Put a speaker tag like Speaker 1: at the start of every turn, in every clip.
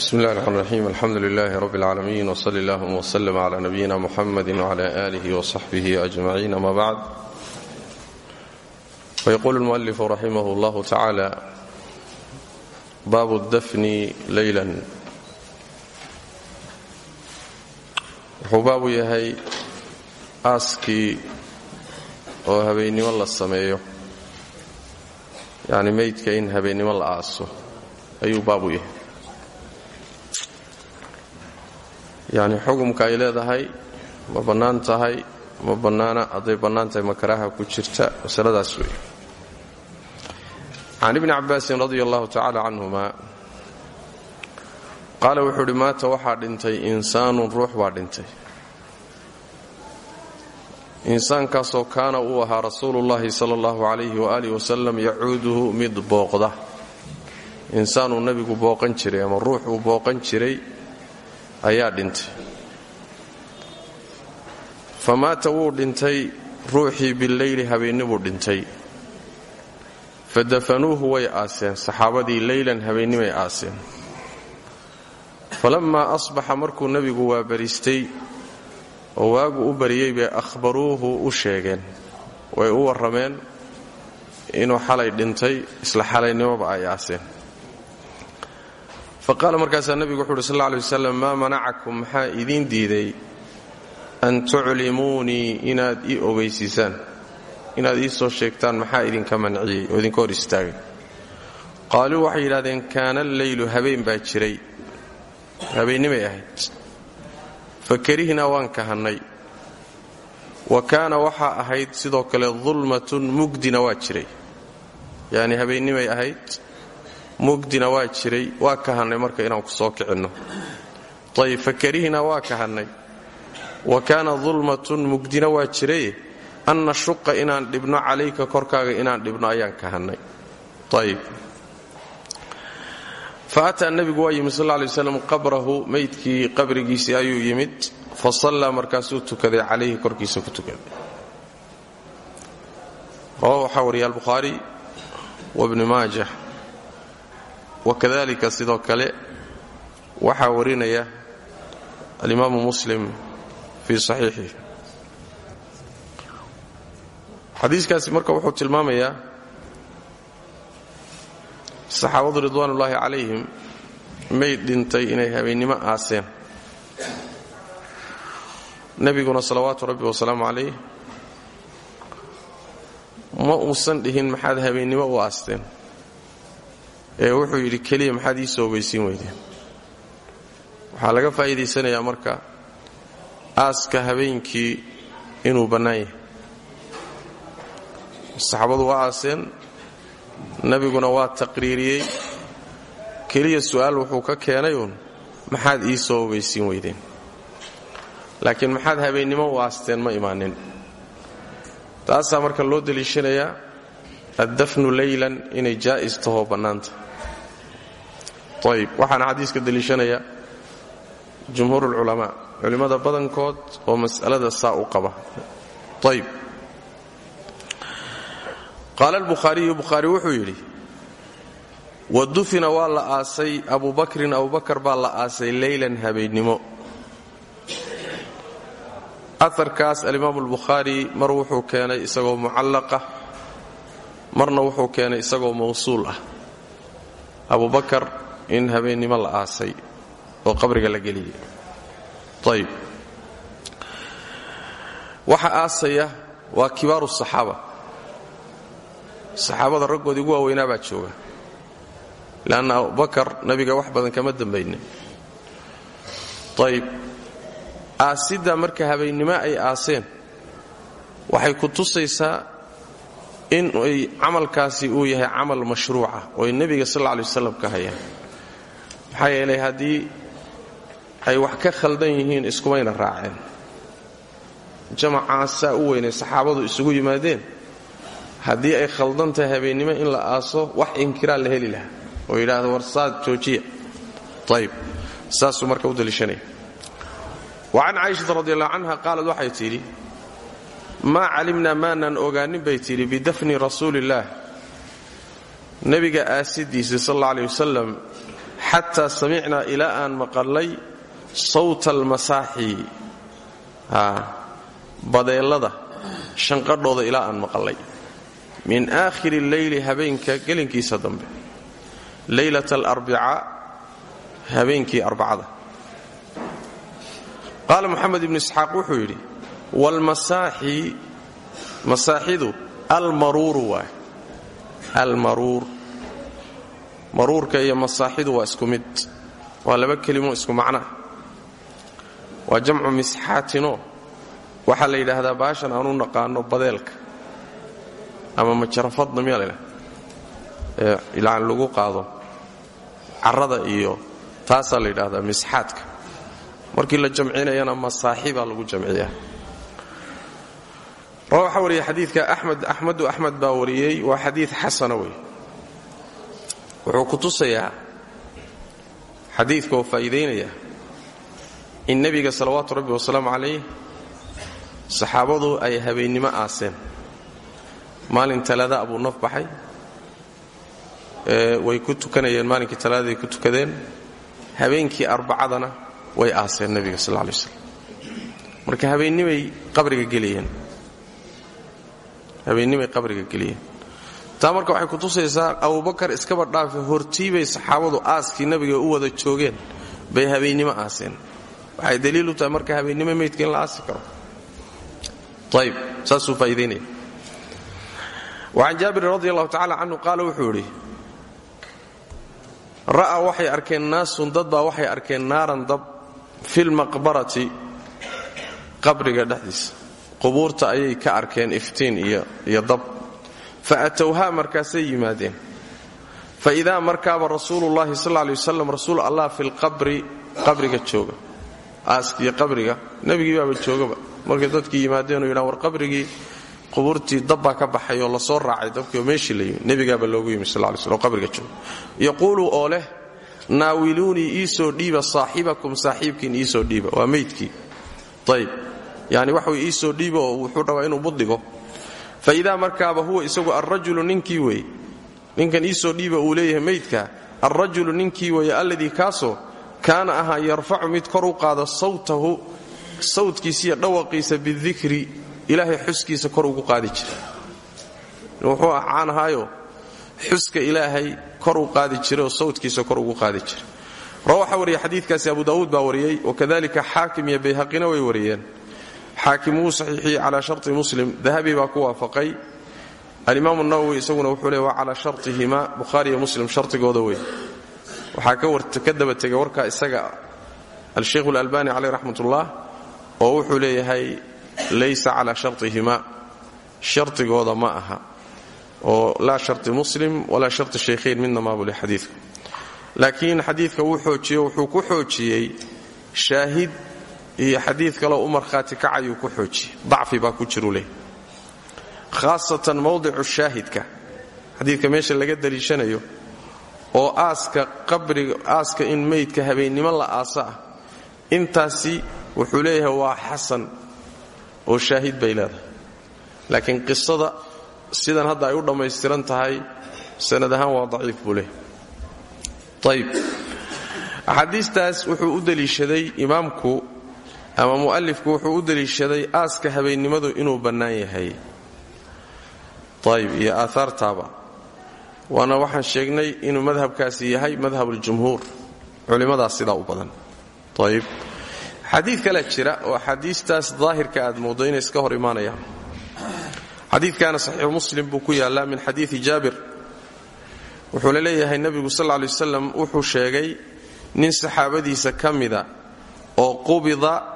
Speaker 1: بسم الله الرحمن الرحيم الحمد لله رب العالمين وصلى اللهم وسلم على نبينا محمد وعلى آله وصحبه أجمعين أما بعد فيقول المؤلف رحمه الله تعالى باب الدفن ليلا wuxuu baabu yahay aaskii oo habeennimo la sameeyo yacni meydka in habeennimo la aaso ayuu baabu yahay Yacni xukumka ay leedahay ma bannaan tahay ma bannaana hadday makaraha ku jirta masaladaas weeye can ibni cabbaasin radia allahu tacala canhuma qaala wuxuu idhi maata waxaa dhintay insaanun ruux baa dhintay. Insaankaasoo kaana uu ahaa rasuulullaahi sala allahu calayhi waaalih wasalam yacuuduhu mid booqda. Insaanuu nebigu booqan jiray ama ruux uu booqan jiray ayaa dhintay. Fa maata wuu dhintay ruuxii billeyli habeennibuu dhintay. Fa dafanuuhu way aaseen saxaabadii leylan habeennimay aaseen. Falammaa asbaxa markuu nebigu waabaristay oo waagu u bariyey bay akhbaruuhu u sheegeen. Way u warrameen inuu xalay dhintay isla xalaynimoba ay aaseen fa qaala markaasaa nebigu wuxu uhi sal lla lay wasalam maa manacakum maxaa idiin diiday an tuclimuunii inaad ii ogeysiisaan inaad ii soo sheegtaan maxaa idinka manciyey oo idinka hor istaagay? Qaaluu waxay yidhahdeen kaana alleylu habeen baa jiray. Habeennimay ahayd. Fa karihnaa waan kahannay wa kaana waxaa ahayd sidoo kale dulmatun mugdina waa jiray. Yacni habeennimay ahayd mugdina waa jiray waa kahannay marka inaan ku soo kicinno. Ayib fa karihnaa waa kahannay wa kaana dulmatun mugdina waa jiraye an nashuqa inaan dhibno calayka korkaaga inaan dhibno ayaan kahannay ayib fa ataa nebigu waa yimid sal waslam qabrahu meydkii qabrigiisii ayuu yimid fa sallaa markaasuu tukaday calayhi korkiisa ku tukaday. Rawahu waxaa wariya albukhaari wabni maajah wakadalika sidoo kale waxaa warinaya alimaamu muslim fii saxiixihi. Xadiiskaasi marka wuxuu tilmaamayaa saxaabadu ridwaanullaahi calayhim may dhintay inay habeennimo aaseen. Nebiguna salawaatu rabbi wasalaamu calayh ma uusan dhihin maxaad habeennimo u aasteen ee wuxuu yidhi keliya maxaad ii soo ogeysiin weydeen waxaa laga faa'iidaysanayaa marka aaska habeenkii inuu bannaan yahay. Saxaabadu waa aaseen nebiguna waa taqriiriyey. Keliya su'aal wuxuu ka keenayuun maxaad ii soo ogeysiin weydeen? Laakiin maxaad habeennimo u aasteen ma imaanin. Taasaa marka loo deliishanayaa addafnu leylan inay jaa'is tahoo bannaanta ayib waxaana xadiiska deliishanaya jumhuur ulculamaa culimmada badankood oo mas'alada saa u qaba. Ayib qaala albukhaariyu bukhaari wuxuu yidhi wa dufina waa la aasay abubakrin abubakar baa la aasay leylan habeennimo. Aarkaas alimaamu albukhaari mar wuxuu keenay isagoo mucallaqa marna wuxuu keenay isagoo mawsuul ah. Abubakar in habeennimo la aasay oo qabriga la geliyay. Ayib waxa aasaya waa kibaaru saxaaba. Saxaabada raggoodii ugu waaweynaa baa jooga. Leanna abubakar nabiga wax badan kama dambaynin ayib aasidda marka habeennimo ay aaseen waxay ku tusaysaa in ay camalkaasi uu yahay camal mashruuca oo ay nebiga sal alla alay wasalam ka hayaan maxaa yeelay haddii ay wax ka khaldan yihiin iskumayna raaceen. Jamacaas saa u saxaabadu isugu yimaadeen. Haddii ay khaldan tahay habeennimo in la aaso wax inkiraa la heli lahaa oo yidhaahdo war saad joojiya. Ayb saasuu marka u daliishanaya wa can caaishata radi allahu canha qaalad waxay tidhi maa calimnaa maanaan ogaanin? bay tidhi bidafni rasuuliillaah nebiga aasidiisa sal alla aley xataa samicnaa ilaa aan maqalnay sawta almasaaxi badeellada shanqadhooda ilaa aan maqalnay. Min aakhiri leyli habeenka gelinkiisa dambe. Leylat alarbicaa habeenkii arbacada. Qaala moxamed ibnu isxaaq wuxuu yidhi waalmasaaxi masaaxidu almaruuru waay. Almaruur maruurka iyo masaaxidu waa isku mid. Waa laba kelimo isku macnaa waa jamcu misxaatino. Waxaa la yidhaahdaa baashan aanu naqaano badeelka. Ama majarafadna miyaa ee ilaan lagu qaado carrada iyo taasaa la yidhaahdaa misxaadka. Markii la jamcinayana masaaxi baa lagu jamciyaa. Waxaa wariyay xadiidka axmed axmedu axmed baa wariyey waa xadiid xasana wey wuxuu ku tusayaa xadiidka oo faa'iidaynaya in nebiga salawaatu rabbi wasalaamu calayh saxaabadu ay habeennimo aaseen. Maalin talaada abuu naf baxay way ku tukanayeen maalinkii talaadaday ku tukadeen. Habeenkii arbacadana way aaseen nebiga sal lay slam marka habeennimay qabriga gelayeen habeennimay qabriga geliyeen taa marka waxay kutusaysaa abubakar iskaba dhaafe hortiibay saxaabadu aaskii nabiga u wada joogeen. Bay habeennimo aaseen. Waxay daliil u tahay marka habeennimo meydka in la aasi karo. Ayb saasuu faa'idaynaya wacan jaabirin radi allahu tacala canhu qaala wuxuu idhi ra'aa waxay arkeen naasun dad baa waxay arkeen naaran dab filmaqbarati qabriga dhexdiisa. Qubuurta ayay ka arkeen iftiin iyo dab fa atowhaa markaasay yimaadeen fa idaa markaaba rasuulullahi sal ley wasalam rasuul allah filqabri qabriga jooga aaskiyo qabriga nebigii baaba joogaba markay dadkii yimaadeenoo yidhaan war qabrigii qubuurtii dabbaa ka baxay oo la soo raacay dabkii oo meeshii la yimi nebigaaba loogu yimi sal lay slm oo qabriga jooga yaquulu oo leh naawiluunii iisoo dhiiba saaxibakum saaxiibkiin iisoo dhiiba waa meydkii ayb oo buddigo fa idaa markaaba huwa isagu alrajulu ninkii weeye ninkan iisoo dhiiba uu leeyahay meydka alrajulu ninkii weeye alladii kaasoo kaana ahaa yarfacu mid kor u qaada sawtahu sawtkiisiiyo dhawaqiisa bidikri ilaahay xuskiisa kor ugu qaadi jira wuxuu caan ahaayo xuska ilaahay kor u qaadi jira oo sawtkiisa kor ugu qaadi jira rawaxa wariya xadiidkaasi abu daawuud baa wariyey wakadalika xaakim iyo bayhaqina way wariyeen xaakim wuu saxiixiyey calaa sharti muslim. Dahabi baa ku waafaqay. Alimaamu nawowi isaguna wuxuu leey waa calaa shartihima. Bukhaariiyo muslim shartigooda wey. Waxaa ka daba tegay warkaa isaga alsheikh alalbani caleyh raxmatullah oo wuxuu leeyahay laysa calaa shartihima. Shartigooda ma aha. Oo laa sharti muslim walaa sharti shaykhayn midna maabule xadiidka laakiin xadiidka wuu xoojiye wuxuu ku xoojiyey shaahid iyo xadiid kaleo u markhaati kacayuu ku xoojiyey dacfi baa ku jiru leh. Khaasatan mowdicu shaahidka. Xadiidka meesha laga daliishanayo oo aaska qabriga aaska in meydka habeennimo la aasa ah intaasi wuxuu leeyahay waa xasan oo shaahid bay leedahay. Laakiin qisada sidan hadda ay u dhammaystiran tahay sanad ahaan waa daciif buu leeyahy ayb axaadiistaas wuxuu u deliishaday imaamku ama mu'alifku wuxuu u deliishaday aaska habeennimadu inuu bannaan yahay. Ayb iyo aahaartaaba. Waana waxaan sheegnay inuu madhabkaasi yahay madhabuljumhuur culimmadaas sidaa u badan. Ayb xadiid kale jira oo axaadiistaas daahirka aad mooddo inay iska hor imaanayaan. Xadiidkaana saxiixu muslim buu ku yaallaa min xadiidi jaabir. Wuxuu leeyahay nebigu sal lla lay wasalam wuxuu sheegay nin saxaabadiisa ka mida oo qubida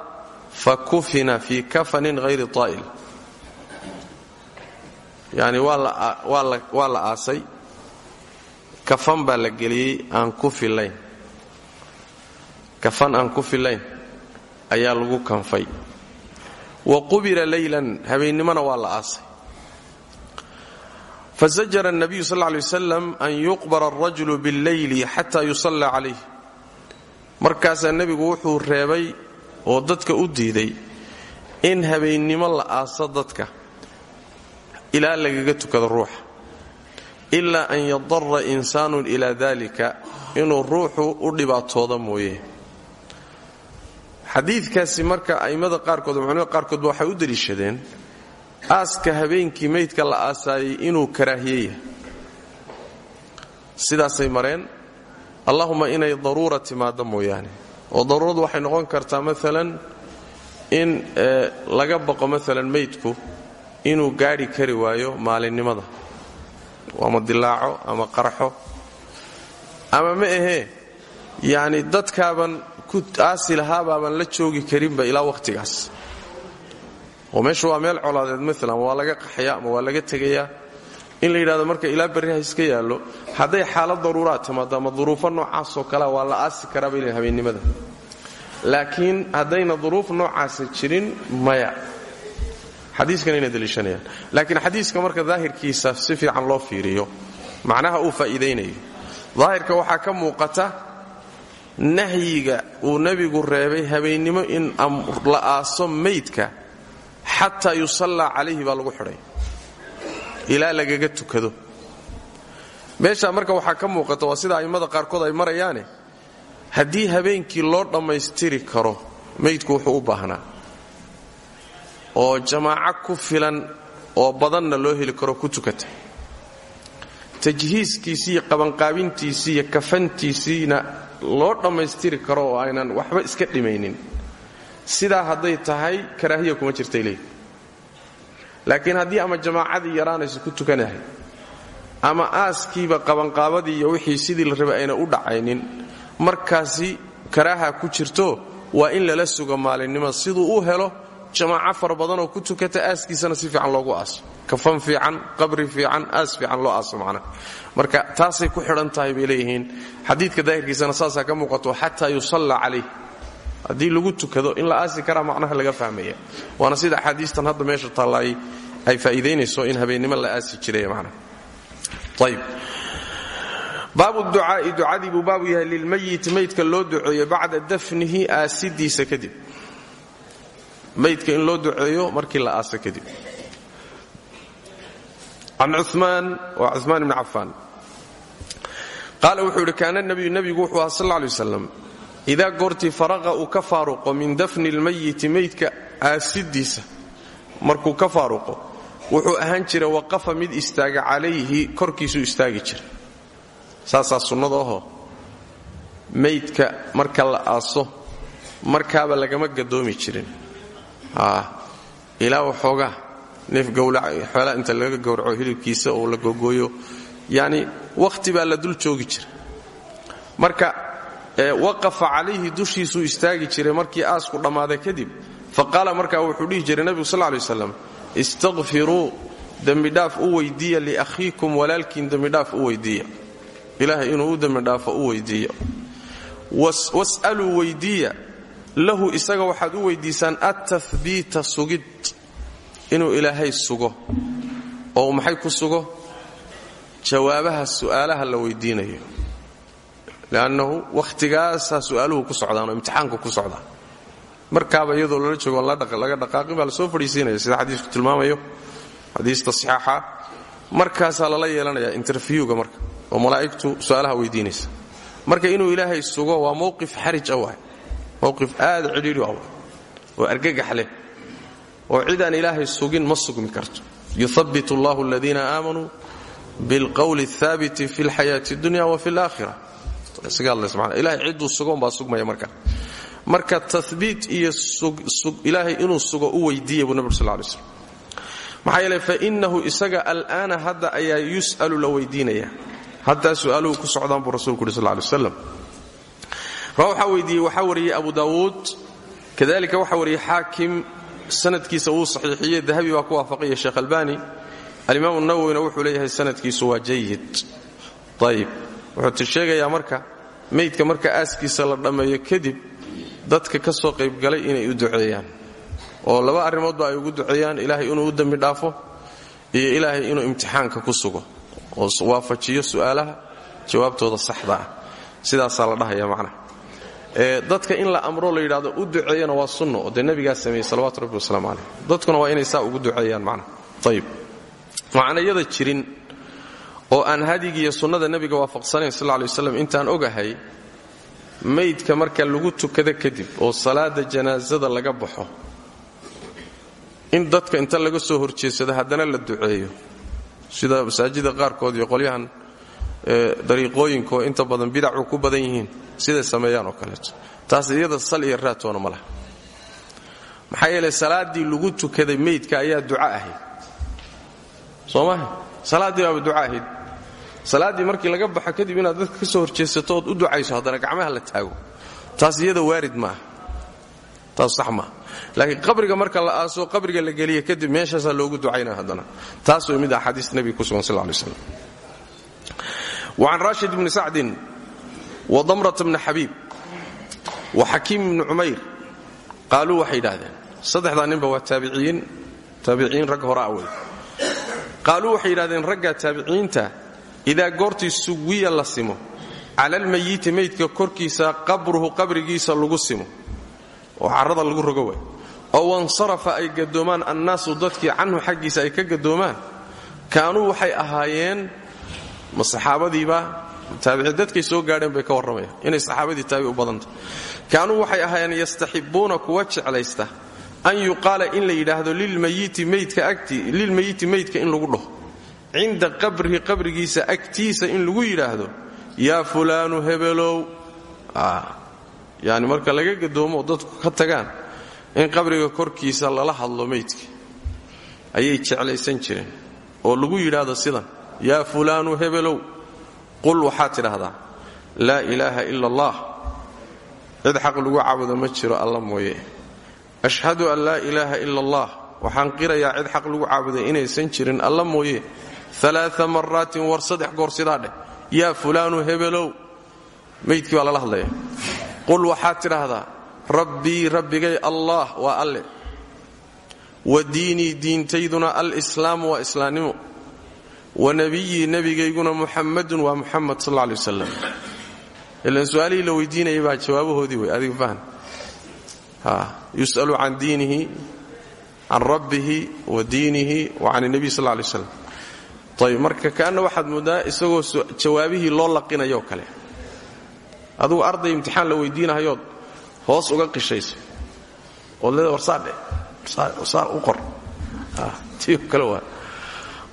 Speaker 1: fa kufina fii kafanin hayri taa'il. Yacni waa la aasay. Kafan baa la geliyey aan ku fillayn kafan aan ku fillayn ayaa lagu kanfay. Wa qubila leylan habeennimona waa la aasay. Fasajara nabiyu sal ly wasalam an yuqbara alrajulu billeyli xata yusallaa calayh markaasaa nebigu wuxuu reebay oo dadka u diiday in habeennimo la aaso dadka. Ilaa lagaga tukado ruuxa ilaa an yadara insaanun ilaa dalika inuu ruuxu u dhibaatooda mooye. Xadiidkaasi marka a'immada qaarkood culimada qaarkoodba waxay u deliishadeen aaska habeenkii meydka la aasaayay inuu karaahiye yahay sidaasay mareen allahuma inay daruura timaaddo mooyaane oo daruuradu waxay noqon kartaa maalan in laga baqo maalan meydku inuu gaadhi kari waayo maalinimada. Ama dilaaco ama qarxo. Ama ma ahee yacni dadkaaban ku aasi lahaabaaban la joogi karinba ilaa wakhtigaas oo meeshu waa meel colaadeed maalan waa laga qaxaya ama waa laga tegayaa in la yidhahdo marka ilaa berri ha iska yaallo hadday xaalad daruuraad timaado ama duruufo noocaasoo kalea waa la aasi karaaba ilin habeennimada. Laakiin haddayna duruuf noocaasa jirin maya. Xadiiskan inay daliishanayaan. Laakiin xadiiska marka daahirkiisa si fiican loo fiiriyo macnaha uu faa'iidaynayo. Daahirka waxaa ka muuqata nahyiga uu nebigu reebay habeennimo in la aaso maydka xataa yusallaa calayhi baa lagu xidhay ilaa lagaga tukado. Meeshaa marka waxaa ka muuqata waa sida a'immada qaarkood ay marayaane haddii habeenkii loo dhammaystiri karo maydku wuxuu u baahnaa. Oo jamaaco ku filan oo badanna loo heli karo ku tukata. Tajhiiskiisii iyo qabanqaabintiisii iyo kafantiisiina loo dhammaystiri karo oo aynan waxba iska dhimaynin. Sidaa hadday tahay karaahiya kuma jirtay leey laakiin haddii ama jamaacadii yaraanaysa ku tukanahay ama aaskiiba qabanqaabadii iyo wixii sidii la rabay ayna u dhacaynin markaasi karaaha ku jirto waa in lala sugo maalinimo. Siduu u helo jamaaco fara badanoo ku tukata aaskiisana si fiican loogu aaso. Kafan fiican qabri fiican aas fiican loo aaso macnaha marka taasay ku xidhan bay leeyihiin. Xadiidka daahirkiisana saasaa ka muuqato xataa yusallaa calayh haddii lagu tukado in la aasi karaa macnaha laga fahmaya waana sida axaadiistan hadda meesha taallay ay faa'iidaynayso in habeennimo la aasi jiray macnaha. Ayb baabu ducaa'i ducadii buu baabu yahay lilmayiti maydka loo duceeyo bacda dafnihi aasidiisa kadib. Maydka in loo duceeyo markii la aaso kadib. Can cumaan waa cumaan ibni cafaan. Qaala wuxuu yidhi kaana nabiyu wuxuu aha sal lla idaa goortii faraqa uu ka faaruqo min dafni lmayiti maydka aasidiisa markuu ka faaruqo wuxuu ahaan jira waqafa mid istaaga calayhi korkiisuu istaagi jira saasaa sunnada ahoo maydka marka la aaso markaaba lagama gadoomi jirin. Ilaa waxoogaa neef gowlaxoolaa inta laga gowraco hilibkiisa oo la gogooyo yacni wakhti baa la dul joogi jira marka waqafa calayhi dushiisuu istaagi jiray markii aasku dhammaaday kadib. Fa qaala markaa wuxuu dhihi jiray nebigu sal lay waslam istaqfiruu dembidhaaf u weydiiya liakhiikum walaalkiin dembidhaaf u weydiiya. Ilaahay inuu u dembidhaafo u weydiiya was'aluu weydiiya lahu isaga waxaad u weydiisaan attahbiita sugid inuu ilaahay sugo. Oo maxay ku sugo? Jawaabaha su'aalaha la weydiinayo leannahu wakhtigaasaa su'aaluhu ku socdaan oo imtixaanku ku socdaan markaaba iyadoo lala joogo laga dhaqaaqin baa la soo fadhiisiinaya sida xadiisku tilmaamayo xadiista saxaaxa markaasaa lala yeelanayaa interviewga marka oo malaa'igtu su'aalaha weydiinaysa marka inuu ilaahay sugo waa mowqif xarij ah waay mowqif aad cidhiidhi ah oo argagax leh oo cidaan ilaahay sugin ma sugmi karto yuhabbit allahu aladiina aamanuu bilqowli ahaabiti fi lxayaati اdunya wa fi اlaakhira ilahay cidduu sugoon baa sugmaya marka. Marka tabiit iyo ilaahay inuu sugo u weydiiya buu nabig sal lay slm maxaa yeele fainahu isaga al'aana hadda ayaa yus'alu la weydiinaya. Haddaa su'aaluhu ku socdaan buu rasulku yuri sal lay waxaa weydiiyey waxaa wariyey abu daawuud kadalika waxaa wariyey xaakim sanadkiisa wuu saxiixiyey dahabi baa ku waafaqaya sheekh albani. Alimaam nawowina wuxuu leeyahay sanadkiisu waa jayid ayib wuxuu sheegayaa marka meydka marka aaskiisa la dhammeeyo kadib dadka ka soo qaybgalay inay u duceeyaan. Oo laba arrimoodba ay ugu duceeyaan ilaahay inuu u dembi dhaafo iyo ilaahay inuu imtixaanka ku sugo. Oo waafajiyo su'aalaha jawaabtooda saxda ah. Sidaasaa la dhahaya macnaha dadka in la amro la yidhahdo u duceeyana waa sunno oo dee nebigaa sameeyey salawatu rabbi wasalaamu dadkuna waa inay saa ugu duceeyaan macnaha ayib macnayada jirin oo aan hadyigi iyo sunnada nebiga waafaqsanayn sal lay waslam intaan ogahay maydka marka lagu tukado kadib oo salaada janaasada laga baxo in dadka inta laga soo horjeedsado haddana la duceeyo. Sida masaajida qaarkood iyo qolyahan dariiqooyinka oo inta badan bidacu ku badan yihiin siday sameeyaan oo kaleeto. Taas iyada sal iyo raatoona ma laha. Maxaa salaaddii lagu tukaday meydka ayaa duca ahayd. Soo maha salaaddii duca ahayd salaaddii markii laga baxo kadib inaad dadka ka soo horjeesato ood u ducayso haddana gacmaha la taago. Taas iyada waarid maaha. Taas sax laakiin qabriga marka la aaso qabriga la geliya kadib meeshaasaa loogu ducaynaya haddana. Taas way mid axaadiis nebiga ku sugan sal lay slam wacan raashid bni sacdin wa damrata bni xabiib wa xakiim bni cumayr qaaluu waxay yidhaahdeen. Saddexdaa ninba waa taabiciyiin. Taabiciin rag hore awey qaaluu waxay yidhahdeen ragga taabiciyiinta idaa goortii suwiya la simo cala almayiti maydka korkiisa qabruhu qabrigiisa lagu simo. Oo carrada lagu rogo waay. Oo wansarafa ay gadoomaan annaasu dadkii canhu xaggiisa ay ka gadoomaan kaanuu waxay ahaayeen ma saxaabadiiba taabici soo gaadheen bay ka warramayaan. Inay saxaabadii taabi u badanta kaanuu waxay ahaayeen yastaxibbuuna kuwa jeclaysta an yuqaala in la yidhaahdo lilmayiti maydka in lagu dhaho cinda qabrihi qabrigiisa agtiisa in lagu yidhaahdo yaa fulaanu hebelow. Yani marka laga gadoomo oo dadku ka tagaan in qabriga korkiisa lala hadlo maydka. Ayay jeclaysan jireen oo lagu yidhaahdo sidan yaa fulaanu hebelow. Qul waxaad tidhaahdaa laa ilaaha ila allah cid xaq lagu caabudo ma jiro alla mooye. Ashhadu an laa ilaaha ila allah waxaan qirayaa cid xaq lagu caabuday inaysan jirin alla mooye alaa maraatin war saddex goor sidaa dheh. Yaa fulaanu hebelow. Maydkii baa lala hadlaya qul waxaad tidhaahdaa rabbii rabbigay allah waa alle. Wa diinii diintayduna alislaamu waa islaamnimo. Wa nebiyii nebigayguna muxammadun waa muxamed sal aley wasalam ilan su'aalihii la weydiinayay baa jawaabahoodii wey adiga fahan yus'alu can diinihi can rabbihi wa diinihi wa ayb marka kaanna waxaad mooddaa isagoo jawaabihii loo laqinayo kale. Adugu arday imtixaan la weydiinahayood hoos uga qishayso. Ood leeda warsaadhe saa u qor. Tii kale waa.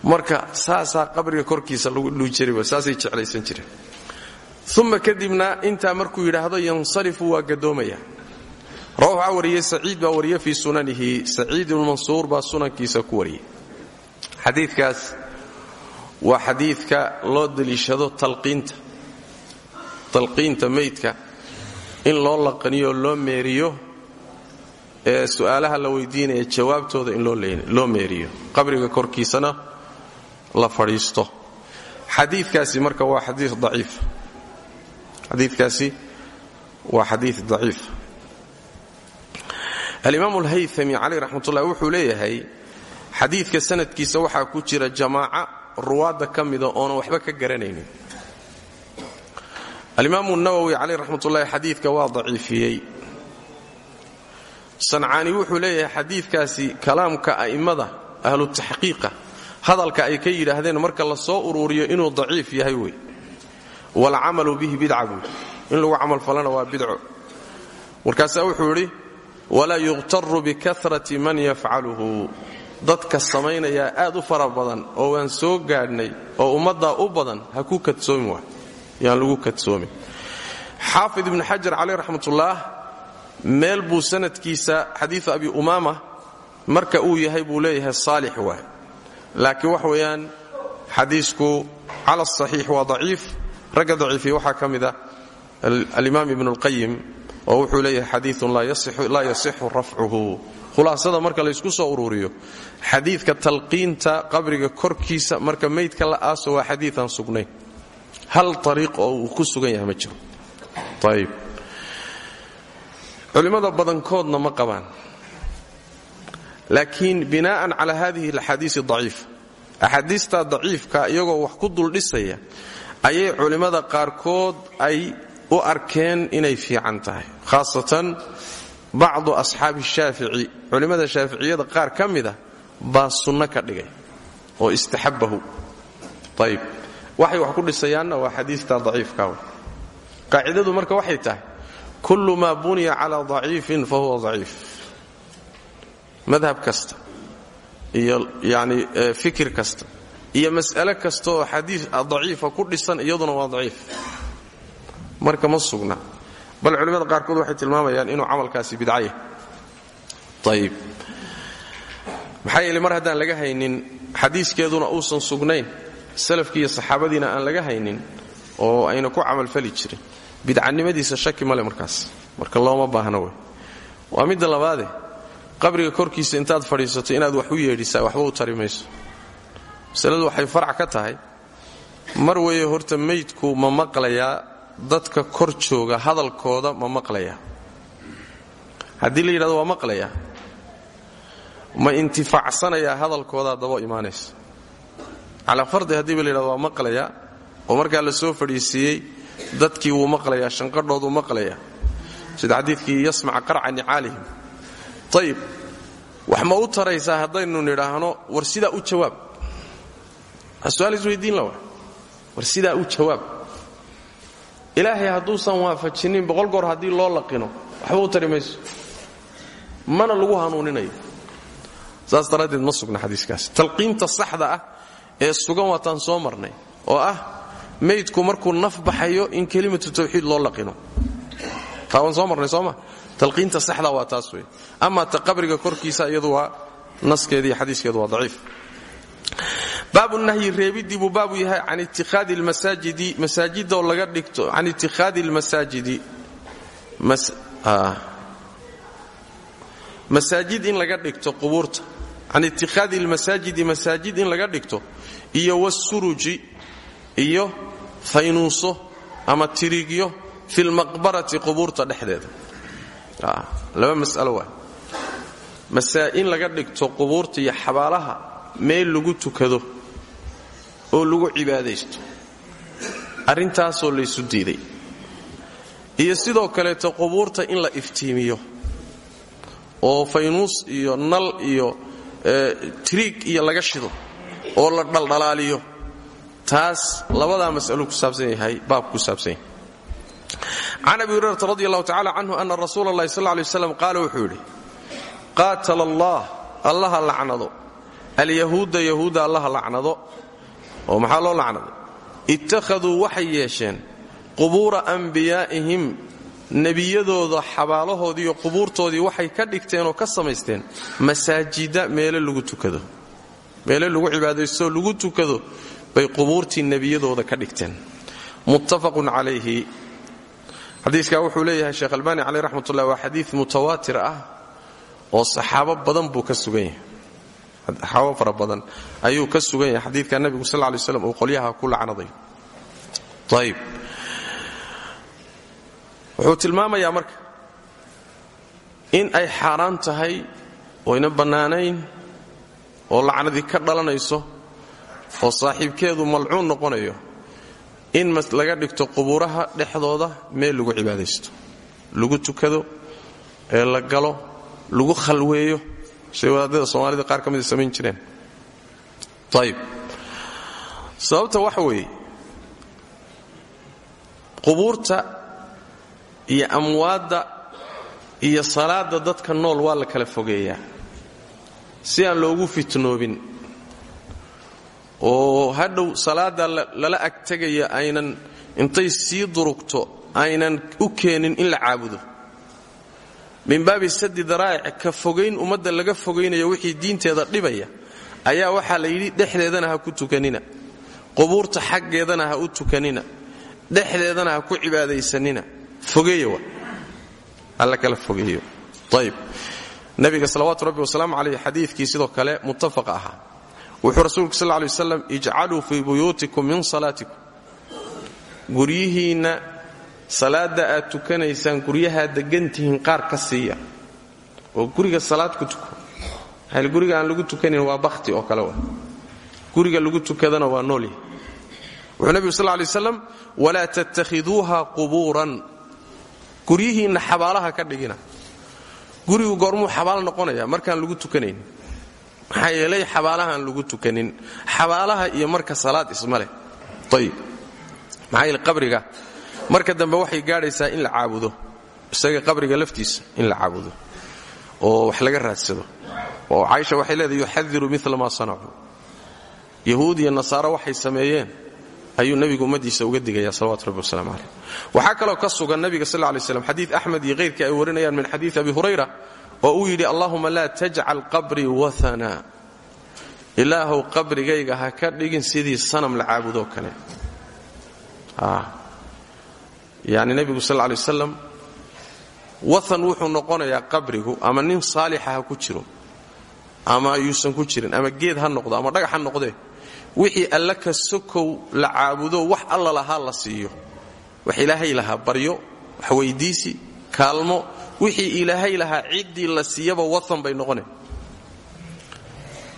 Speaker 1: Marka saasaa qabriga korkiisa lagu dhuu jiray saasay jeclaysan jireen. Uma kadibna intaa markuu yidhaahdo yansarifu waa gadoomaya. Rawa waxaa wariyey saciid baa wariye fii sunanihi. Saciid ibnumansuur baa sunankiisa ku wariyey xadiidkaas waa xadiidka loo deliishado talqiinta. Talqiinta meydka. In loo laqaniyo loo meeriyo ee su'aalaha la weydiinaya jawaabtooda in loo meeriyo. Qabriga korkiisana la fadhiisto. Xadiikaasi marka waa xadii aciif xadiikaasi waa xadiid daciif. Alimaam alhayami caleyh raxmatullahi wuxuu leeyahay xadiidka sanadkiisa waxaa ku jira jamaaca ruwaadda ka mida oonan waxba ka garanaynin. Alimaamu nawowi caleyh raxmatullahi xadiidka waa daciifiyey. Sancaani wuxuu leeyahay xadiidkaasi kalaamka a'immada ahlu taxqiiqa hadalka ay ka yidhaahdeen marka la soo uruuriyo inuu daciif yahay wey. Waalcamalu bihi bidca buui in lagu camalfalana waa bidco. Markaasaa wuxuu yidhi walaa yuqtaru bikasrati man yafcaluhu dadka samaynayaa aad u fara badan oo waan soo gaadhnay oo ummaddaa u badan ha ku kadsoomi waa yaan lagu kadsoomin. Xaafid ibnu xajar caleyh raxmatullaah meel buu sanadkiisa xadiiu abi umaama marka uu yahay buu leeyahay saalix waay laakiin wax weeyaan xadiisku cala asaxiix waa daciif ragga daciifiya waxaa ka mida alimaam ibnu اlqayim oo wuxuu leeyahay xadiiun laa yasixu rafcuhu. Khulaasada marka laysku soo uruuriyo xadiidka talqiinta qabriga korkiisa marka maydka la aaso waa xadiiaan sugnayn hal ariiq oo ku sugan yahay ma jiro. Ayb culimmada badankoodna ma qabaan. Laakiin binaa'an cala hadihi alaxaadiisi daciifa axaadiistaa daciifka iyagoo wax ku duldhisaya ayay culimmada qaarkood ay u arkeen inay fiican tahay. Khaasatan bacdu asxaabi shaafici. Culimmada shaaficiyada qaar ka mida baa sunno ka dhigay oo istaxabbahu. Ayib waxay wax ku dhisayaanna waa xadiistaa daciifka qaacidadu marka waxay tahay kullu maa buniya calaa daciifin fa huwa daciif. Madhab kasta iyo yani fikir kasta iyo mas'ale kasta oo xadiis daciifa ku dhisan iyaduna waa daciif. Marka ma sugna. Bal culimmada qaarkood waxay tilmaamayaan inuu camalkaasi bidcaya ayib maxaa yeele mar haddaan laga haynin xadiiskeeduna uusan sugnayn salafkii iyo saxaabadiina aan laga haynin oo ayna ku camalfali jirin. Bidcanimadiisa shaki male markaas. Marka looma baahna wey waa midda labaade. Qabriga korkiisa intaad fadhiisato inaad wax u yeedhisaa waxba u tari mayso waxay farac ka tahay. Mar weeye horta meydku ma maqlayaa dadka kor jooga hadalkooda ma maqlayaa. Haddii la yidhahdo waa maqlayaa ma intifaacsanayaa hadalkoodaa dabo imaanaysa calaa fardi haddiiba la yidhahdo waa maqlayaa oo markaa la soo fadhiisiiyey dadkii wuu maqlayaa shanqadhooduu maqlayaa. Sida xadiidkii yasmaca qarca nicaalihim ayib wax ma u taraysaa haddaynu nidhaahno war sidaa u jawaab. Su'aal isweydiin la war sidaa u jawaab. Ilaahay hadduusan waafajinin boqol goor haddii loo laqino waxba u tari mana lagu hanuuninayo saas daraaddeed ma sugna xadiiskaas. Talqiinta saxda ah ee sugan waataan soo marnay oo ah meydku markuu naf baxayo in kelimatu tawxiid loo laqino. Taawaan soo marnay sooma talqiinta saxda waa taas wey amaa ta korkiisa iyadu waa naskeedi iyo xadiiskeedu waa daciif. Baabu nahyi reebidii buu baabu yahay can ittihaadi lmasaajidi masaajidoo laga dhigto can ittikhaadi lmasaajidi masaajid in laga dhigto qubuurta. Can ittikhaadi lmasaajidi masaajid in laga dhigto iyo wasuruji iyo faynuuso ama tirigyo fi lmaqbarati qubuurta dhexdeeda. Laba mas'alo waa in laga dhigto qubuurta iyo xabaalaha meel lagu tukado oo lagu cibaadaysto. Arrintaasoo laysu diiday. Iyo sidoo kaleeto qubuurta in la iftiimiyo oo faynuus iyo nal iyo tiriig iyo laga shido oo la dhaldhalaaliyo. Taas labadaa mas'aluu ku saabsan yahay baabku ku saabsan yahay. Can abi hurayrata radi allahu tacala canhu ana rasuula allahi sal ly waslam qaala wuxuu yidhi qaatala allah allaha lacnado. Alyahuuda yahuudda allaha lacnado. Oo maxaa loo lacnaday ittakhaduu waxay yeesheen qubuura anbiyaa'ihim nebiyadooda xabaalahoodiiyo qubuurtoodii waxay ka dhigteen oo ka samaysteen masaajida meele lagu tukado. Meele lagu cibaadaystooo lagu tukado bay qubuurtii nebiyadooda ka dhigteen. Muttafaqun calayhi. Xadiikaa wuxuu leeyahay sheekh albaani caleyh raxmatullah waa xadiid mutawaatir ah oo saxaabo badan buu ka sugan yahay. Saxaabo fara badan ayuu ka sugan yahay xadiidka nebigu sal lay slam uu qolyaha ku lacnaday. Ayib wuxuu tilmaamayaa marka in ay xaaraan tahay oyna bannaanayn oo lacnadii ka dhalanayso oo saaxiibkeedu malcuun noqonayo in laga dhigto qubuuraha dhexdooda meel lagu cibaadaysto. Lagu tukado ee la galo lagu khalweeyo. Shay wadaadada soomaalida qaar ka mida samayn jireen. Ayib sababta waxa weeye qubuurta iyo amwaadda iyo salaadda dadka nool waa la kala fogeeyaa. Si aan loogu fitnoobin oo hadhow salaadda lala agtegaya aynan intay sii durugto aynan u keenin in la caabudo. Min baabi sadi daraa'ic ka fogayn ummadda laga fogaynayo wixii diinteeda dhibaya ayaa waxaa la yidhi dhexdeedana ha ku tukanina. Qubuurta xaggeedana ha u tukanina. Dhexdeedana ha ku cibaadaysanina fogeeya alla kala fogeeyo. Ayib nabiga salawaatu rabbi wasalaamu calayh xadiidkii sidoo kale muttafaqa ahaa wuxuu rasuulku sal lay waslam ijcaluu fii buyuutikum min salaatikum. Guryihiinna salaadda aad tukanaysaan guryahaa degantihiin qaar ka siiya. Oo guriga salaad ku tuko. Hal guriga aan lagu tukanin waa bakhti oo kale wa? Guriga lagu tukadana waa noolya wuxuu nebigu sal lay slam walaa tattakhiduuha qubuuran guryihiinna xabaalaha ka dhigina. Gurigu goormuu xabaal noqonaya markaan lagu tukanayn. Maxaa yeelay xabaalahaan lagu tukanin. Xabaalaha iyo marka salaad isma leh. Ayib qabriga marka dambe waxay gaadhaysaa in la caabudo. Isaga qabriga laftiisa in la caabudo. Oo wax laga raadsado. Oo caaisha waxay leedahay yuxadiru mila maa sanacuu. Yahuud iyo nasaaro waxay sameeyeen ayuu nebigu ummaddiisa uga digaya salawatu rabbi waslamu caleyh waxaa kaloo ka sugan nebiga sal lay slam xadiid axmed iyo hayrkii ay warinayaan min xadiid abi hurayra oo uu yidhi allahuma laa tajcal qabrii waana ilaahow qabrigayga ha ka dhigin sidii sanam la caabudoo kale. Yani nebigu sal lay wasalam waan wuxuu noqonayaa qabrigu ama nin saalixa ha ku jiro ama yuusan ku jirin ama geed ha noqdo ama dhagax ha noqdee wixii alla ka sokow la caabudo wax alla lahaa la siiyo. Wax ilaahay lahaa baryo wax weydiisi kaalmo. Wixii ilaahay lahaa ciddii la siiyaba waan bay noqoneen.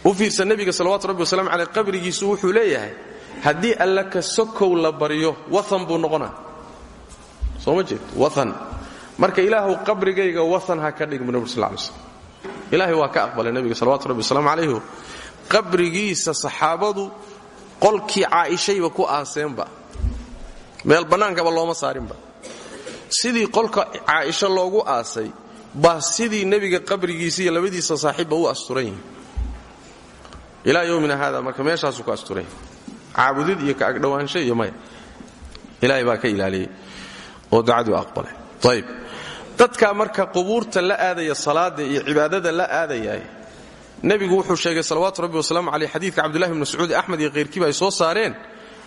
Speaker 1: U fiirsa nebiga salawatu rabbi waslamu caleyh qabrigiisu wuxuu leeyahay haddii alla ka sokow la baryo waan buu noqonaa. Soo ma marka ilaahu qabrigayga waan ha ka dhig bu nabig sal lay slm ilaahay waa ka aqbalay nebiga salawatu rabbi waslamu calayh qabrigiisa saxaabadu qolkii caaishayba ku aaseenba. Meel bannaankaba looma saarinba. Sidii qolka caaisho loogu aasay baa sidii nebiga qabrigiisa iyo labadiisa saaxiibba u asturan yihiin ilaa yowmina haada marka meeshaasuu ku asturan yahi iyo ka agdhowaansho iyo maya. Ilaahay baa ka ilaaliyey oo dacaduu aqbalay. Ayb dadka marka qubuurta la aadaya salaada iyo cibaadada la aadayaay nebigu wuxuu sheegay salawaatu rabbi wasalaamu caleyh xadiidka cabdullahi bn mascuud axmed iyo khayrkiiba ay soo saareen.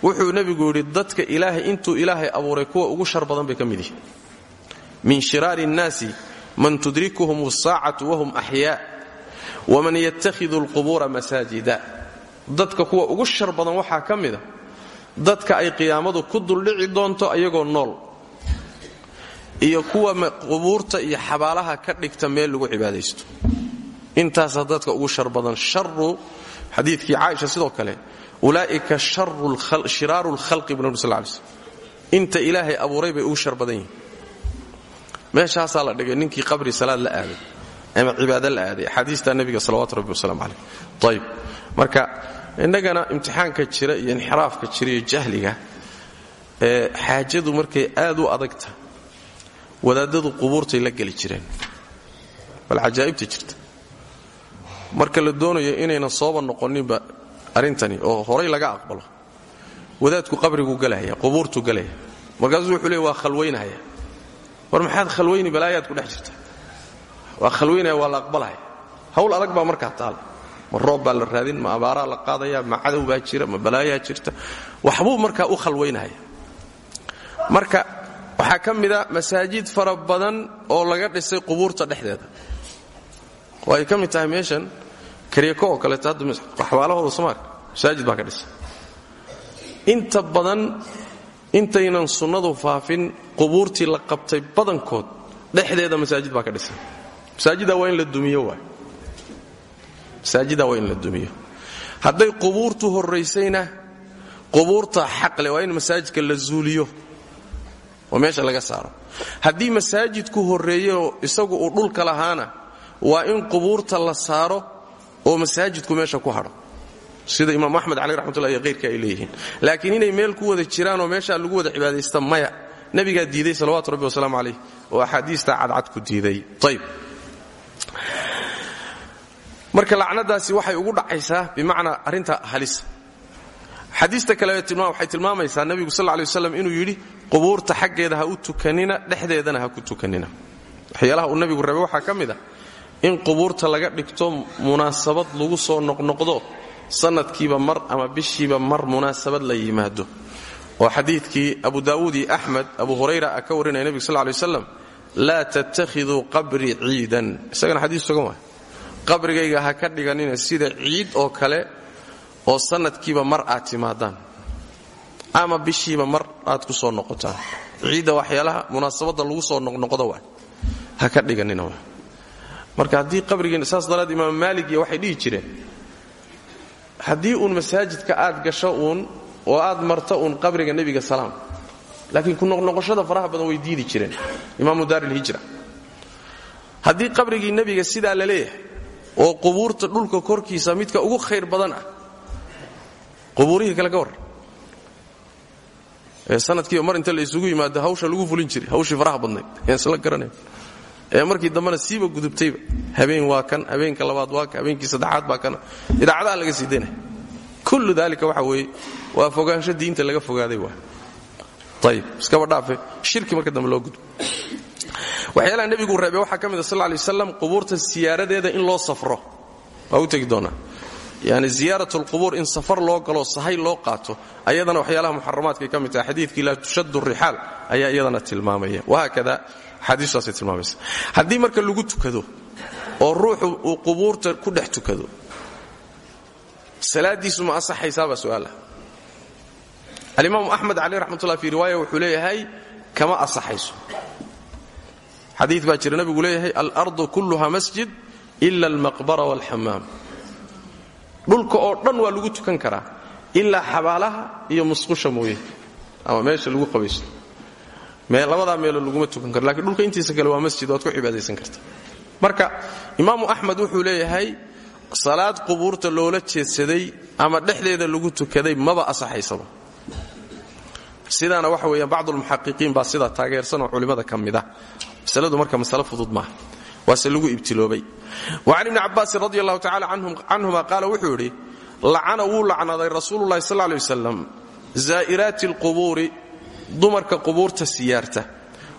Speaker 1: Wuxuu nebigu yidhi dadka ilaahay intuu ilaahay abuuray kuwa ugu shar badan bay ka mid yihiin. Min shiraari innaasi man tudrikuhum asaacatu wahum axyaa waman yatakhidu alqubuura masaajida. Dadka kuwa ugu shar badan waxaa ka mida dadka ay qiyaamadu ku duldhici doonto ayagoo nool iyo kuwa qubuurta iyo xabaalaha ka dhigta meel lagu cibaadaysto intaasa dadka ugu shar badan sharu xadiidkii caaisha sidoo kale ulaa'ika shiraaru lkhalqi bu nabi sal lay slm inta ilaahay abuuray bay ugu shar badan yihiin. Meeshaasaa la dhigay ninkii qabri salaad la aaday ama cibaado la aaday. Axaadiistaa nebiga salawatu rabbi wasalaamu caleyh marka innagana imtixaanka jira iyo inxiraafka jira iyo jahliga ee xaajadu markay aad u adagta wadaadadu qubuurtay la geli jireen. Bal cajaa'ibta jirta marka la doonayo inaynan sooba noqoninba arrintani oo horay laga aqbalo wadaadku qabriguu galaya qubuurtuu galaya. Markaasuu wuxuu leey waa khalwaynahaya war maxaad khalwayni balaayaad ku dhex waa khalwaynaya waa la aqbalaya. Hawl adag baa markaa taala ma roob baa la raadin ma abaaraa la qaadaya ma cadow baa jira ma balaayaa jirta. Waxbuu markaa u khalwaynahaya marka waxaa ka mida masaajid fara badan oo laga dhisay qubuurta dhexdeeda oo ay ka mid tahay meeshan karyako oo kaleeto hadda xabaalahooda somaarka masaajid baa ka dhisay inta badan intaynan sunnadu faafin qubuurtii la qabtay badankood dhexdeeda masaajid baa ka dhisay masaajiddaa waa in la dumiyo waay. Masaajiddaa waa in la dumiyo. Hadday qubuurtu horraysayna qubuurta xaqle waa in masaajidka la zuuliyo. Oo meesha laga saaro. Haddii masaajidku horreeyeoo isagu uu dhulka lahaana waa in qubuurta la saaro oo masaajidku meesha ku hadho sida imaam axmed caleh raxmatullah iyo hayrka ay laakiin inay meel ku wada jiraan oo meeshaa lagu wada cibaadaysta maya. Nebigaa diiday salawatu rabbi wasalaamu calayh oo axaadiistaa cadcad ku diiday. Ayb marka lacnadaasi waxay ugu dhacaysaa bimacnaa arrinta halisa xadiista kale waxay tilmaamaysaa nebigu sal lay waslam inuu yidhi qubuurta xaggeeda u tukanina dhexdeedana ha ku tukanina. Waxyaalaha uu nebigu rabay waxaa ka in qubuurta laga dhigto munaasabad lagu soo noqnoqdo sanadkiiba mar ama bishiiba mar munaasabad la yimaado. Oo xadiidkii abu daawuud iyo axmed abu hurayra a ka warinaya nebigu sal lay waslam laa tattakhiduu qabrii ciidan. Isagana xadiis sugan waay. Qabrigayga ha ka dhiganina sida ciid oo kale oo sanadkiiba mar aad timaadaan ama bishiiba mar aad ku soo noqotaan. Ciidda waxyaalaha munaasabadda lagu soo noqnoqdo waay. Ha ka dhiganina waay marka haddii qabrigeen saas daraad imaam maalik iyo waxay dhihi jireen haddii uun masaajidka aad gasho uun oo aad marto uun qabriga nebiga salaam laakiin ku noqnoqoshada faraha badan way diidi jireen. Imaamu daarilhijra haddii qabrigii nebiga sidaa la leeyahay oo qubuurta dhulka korkiisa midka ugu khayr badan ah qubuurihii kale ka war. Ee inta la isugu yimaado hawsha lagu fulin jiray hawshii faraha badnayd een isla garanayn ee markii dambena siiba gudubtayba. Habeen waa kan habeenka labaad waa kan habeenkii saddexaad baa kana idaacadaha laga sii kullu daalika waxa weeye waa fogaansho diinta laga fogaaday waa. Ayib iskaba dhaafe. Shirki marka dambe loo gudbo waxyaalaha nebigu reebay waxaa ka mid a sal lay waslam siyaaradeeda in loo safro. Waa u tegi doonaa. Yani ziyaarat in safar loo galo sahay loo qaato ayadana waxyaalaha muxaramaadkay ka tahay. Xadiidkii laa tushadu rixaal ayaa iyadana tilmaamaya. Wahaakada axaadiistaasay tilmaamaysa. Haddii marka lagu tukado oo ruuxu uu qubuurta ku dhex tukado salaadiisu ma asaxaysaabaa su'aala. Alimaamu axmed caleyh raxmatullah fi riwaaya wuxuu leeyahay kama asaxayso xadii baa jira nabigu leeyahay alardu kulluha masjid ila almaqbara waalxamaam dhulka oo dhan waa lagu tukan karaa ilaa xabaalaha iyo musqusha mooye. Ama meesha lagu qabaysto labadaa meeloo laguma tukan karo lakiin dhulka intiisa kale waa masjid waad ku cibaadaysan karta. Marka imaamu axmed wuxuu leeyahay salaad qubuurta loola jeedsaday ama dhexdeeda lagu tukaday maba asaxaysaba. Sidaana waxa weeyaan bacdulmuxaqiqiin baa sidaa taageersanoo culimmada ka mid ah. Marka masale fudud maaha waase lagu ibtiloobay. Wa can ibni cabbaasin radi allahu tacala canhuma qaala wuxuu yidhi lacana wuu lacnaday rasuululahi sal ley wasalam zaa'iraati alqubuuri dumarka qubuurta siyaarta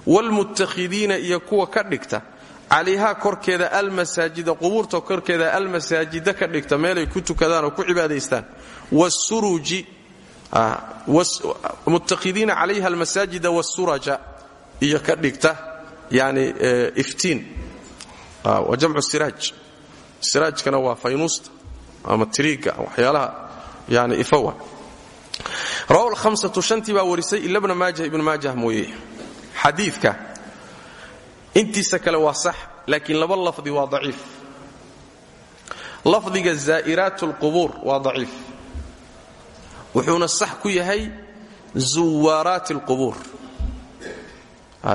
Speaker 1: waalmuttakhidiina iyo kuwa ka dhigta calayhaa korkeeda almasaajida qubuurta korkeeda almasaajida ka dhigta meelay ku tukadaan oo ku cibaadaystaan. Wasuruji muttakidiina calayha almasaajida wasuraja iyo ka dhigta yani iftiin. Waa jamcu siraaj. Siraajkana waa faynuusta ama tiriiga waxyaalaha yani ifawa rawahu lhamsatu shantii baa warisay ila bna maajah ibnu maajah mooye. Xadiidka intiisa kale waa sax laakiin laba lafdi waa daciif. Lafdiga zaa'iraat alqubuur waa daciif. Wuxuuna sax ku yahay zuwaaraat alqubuur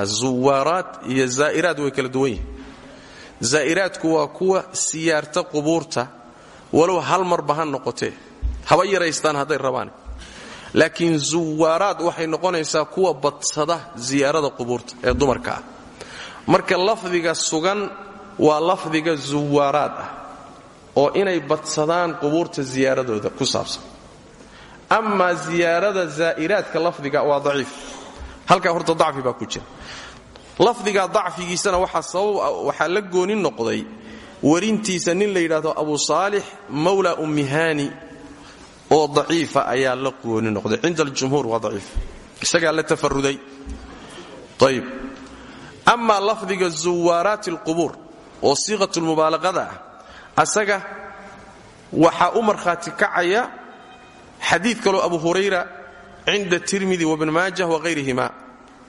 Speaker 1: zuwaaraat iyo zaa'iraad way kala duwan yihiin waa kuwa siyaarta qubuurta walow hal marba ha noqotee. Haba yaraystaan hadday rabaan laakiin zuwaaraad waxay noqonaysaa kuwa badsada ziyaarada qubuurta ee dumarka ah. Marka lafdiga sugan waa lafdiga zuwaaraad ah oo inay badsadaan qubuurta ziyaaradooda ku saabsan. Amaa ziyaarada zaa'iraadka lafdiga waa daciif. Halkaa horta dacfi baa ku jira. Lafdiga dacfigiisana waxaa la gooni noqday warintiisa nin la yidhaahdo abu saalix mawla ummihani oo daciifa ayaa la gooni noqday. Cinda aljumhuur waa daciif. Isagaa la tafaruday ayib amaa lafdiga zuwaaraati alqubuur oo siiqat lmubaalaqada ah asaga waxaa u markhaati kacaya xadiid kaloo abu hurayra cinda tirmidi wabn maajah wahayrihima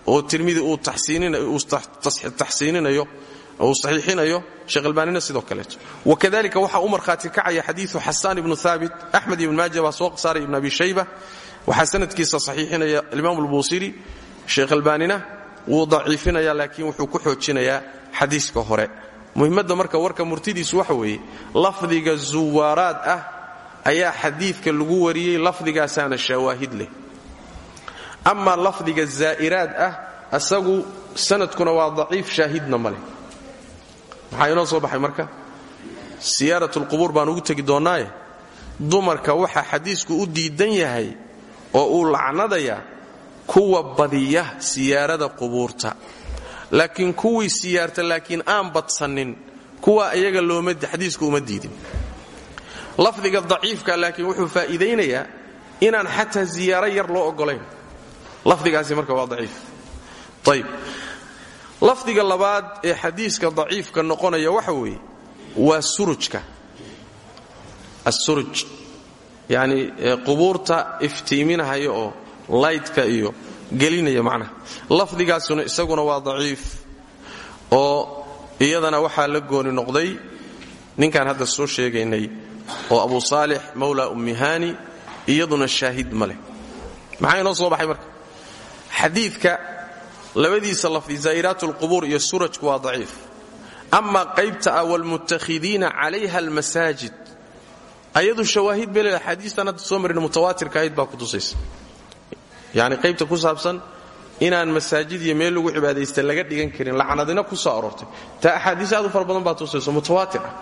Speaker 1: oo tirmidi uu taxsiininayo uu saxiixinayo sheekh albaanina sidoo kaleeto wakadalika waxaa u markhaati kacaya xadiiu xasaan ibnu haabit axmed ibn maaja baa soo saaray ibn abi shayba. Waxaa sanadkiisa saxiixinaya alimaam albuusiri sheekh albaanina wuu daciifinaya laakiin wuxuu ku xoojinayaa xadiiska hore. Muhimmadda marka warka murtidiisu waxa weeye lafdiga zuwaaraad ah ayaa xadiidka lagu wariyey lafdigaasaana shawaahid leh. Amaa lafdiga zaa'iraad ah asagu sanadkuna waa daciif shaahidna ma maxaa inoo soo baxay marka? Siyaarat lqubuur baan ugu tegi doonnaaye dumarka waxaa xadiisku u diidan yahay oo uu lacnadayaa kuwa badiya siyaarada qubuurta. Laakiin kuwii siyaarta laakiin aan badsanin kuwa iyaga xadiisku uma diidin. Lafdiga daciifka laakiin wuxuu faa'iidaynayaa inaan xataa ziyaaro yar loo oggolayn. Lafdigaasi marka waa daciif. Ayb lafdiga labaad ee xadiiska daciifka noqonaya waxa weeye waa surujka. Assuruj yacni qubuurta iftiiminahaya oo laydka iyo gelinaya macnaha. Lafdigaasuna isaguna waa daciif oo iyadana waxaa la gooni noqday ninkaan hadda soo sheegaynay oo abu saalix mawla ummihani iyaduna shaahid ma leh. Maxaa inoo soo baxay marka? Xadiidka labadiisa lafdi zaa'iraat alqubuur iyo surajku waa daciif. Amaa qaybta ah waalmutakhidiina calayha almasaajid. Ayadu shawaahid bay leedahay xadiistan hadda soo marina mutawaatirka ahayd baa qaybta ku saabsan inaan masaajid iyo meel lagu cibaadaysta laga dhigan karin lacnadina ku soo aroortay. Taa axaadiis aad u fara badan baa ah.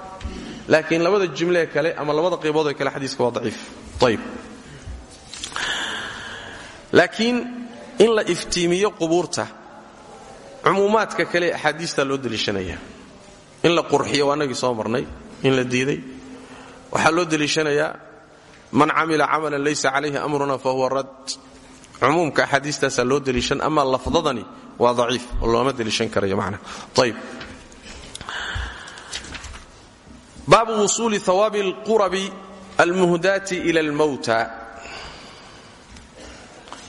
Speaker 1: Labada jumlee kale ama labada qaybood kale xadiiska waa daciif. Ayib laakiin in la iftiimiyo qubuurta cumuumaadka kale axaadiistaa loo deliishanaya in la qurxiyo waa annagii soo marnay in la diiday. Waxaa loo deliishanayaa man camila camalan laysa calayhi amruna fahuwa rad. Cumuumka axaadiistaasaa loo deliishan ama lafdadani waa daciif oo looma deliishan karayo macna. Ayib baabu wusuuli hawaabi alqurabi almuhdaati ila almawta.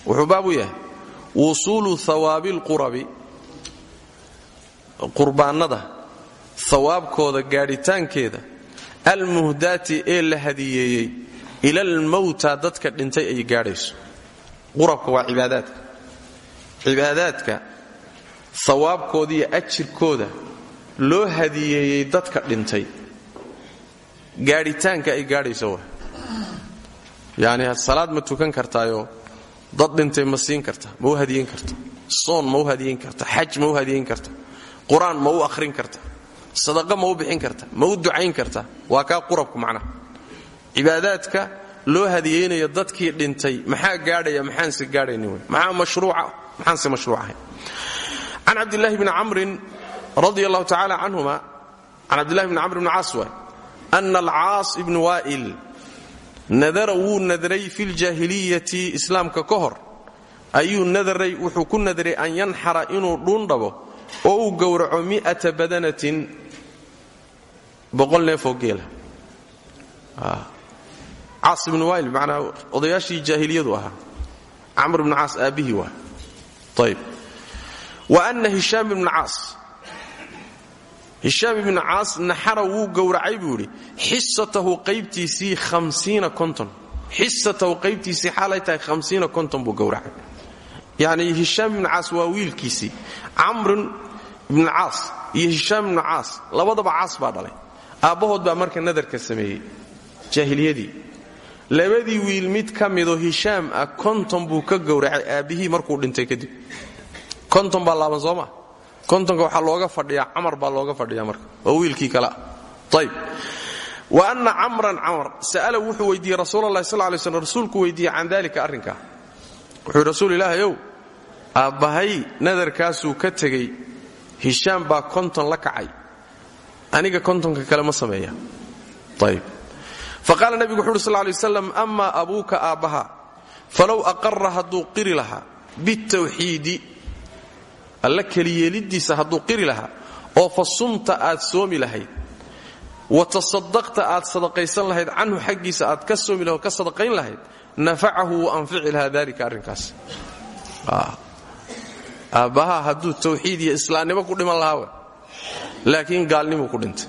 Speaker 1: Wuxuu baabu yahay wusuulu hawaabi alqurabi qurbaannada hawaabkooda gaadhitaankeeda almuhdaati ee la hadiyeeyey ila almawta dadka dhintay ay gaadhayso. Qurabka waa cibaadaadka. Cibaadaadka hawaabkooda ajirkooda loo hadiyeeyey dadka dhintay. Gaadhitaanka ay gaadhayso wa yacni salaad ma tukan kartaayoo dad dhintay ma siin karta ma u hadiyeyn karta soon ma u hadiyeyn karta xaj ma u hadiyeyn karta qur'aan ma u akhrin karta sadaqa ma u bixin karta ma u ducayn karta waa kaa qurabku macnaha cibaadaadka loo hadiyeynayo dadkii dhintay maxaa gaadhaya maxaanse gaadhaynin wey maxaa mashruuca maxaanse mashruuc ahayn can cabdillaahi bni camrin radia allahu tacaala canhuma can cabdillahi bni camr bni caas waay ana alcaas waa'il nadara wuu nadray fi ljaahiliyati islaamka ka hor ayuu nadaray wuxuu ku nadray an yanxara inuu dhuundhabo oo uu gowraco mi'ata badanatin boqol neefoo geela caas ibnu waa'il macnaa odayaashii jaahiliyadu ahaa. Camr ibnu caas aabbihii waa. Ayb wa anna hishaam ibnu caas. Hishaam ibnu caas naxara wuu gowracay buu idhi xisatahu qaybtiisii xisatahu qaybtiisii xaalay tahay hamsiina konton buu gowracay. Yacni hishaam ibnu caas waa wiilkiisii. Camrin ibnu caas iyo hishaam ibnu caas labadaba caas baa dhalay. Aabbahood baa marka nadarka sameeyey. Jaahiliyadii. Labadii wiil mid ka midoo hishaam ah konton buu ka gowracay. Aabbihii markuu dhintay kadib. Konton baa laaban soo kontonka waxaa looga fadhiyaa camar baa looga fadhiyaa marka oo wiilkii kale ah. Wa anna camran camar sa'ala wuxuu weydiiyey rasuul allahi sal lay slm rasuulku weydiiyey can dalika arrinkaa wuxuu rasuul ilaahayow aabbahay nadarkaasuu ka tegey hishaam baa konton la kacay. Aniga kontonka kale ma sameeya. Ayb faqaala nebigu wuxu uhi sal lay waslam amaa abuuka aabbaha falow aqara hadduu qiri lahaa bitawxiidi. Alla keliyeelidiisa hadduu qiri lahaa oo fa sumta aad soomi lahayd wa tasadaqta aad sadaqaysan lahayd canhu xaggiisa aad ka soomi lahayd oo ka lahayd nafacahu wuu anfici lahaa dalika aabbaha hadduu tawxiid iyo islaamnimo ku dhiman lahaa laakiin gaalnimu ku dhintay.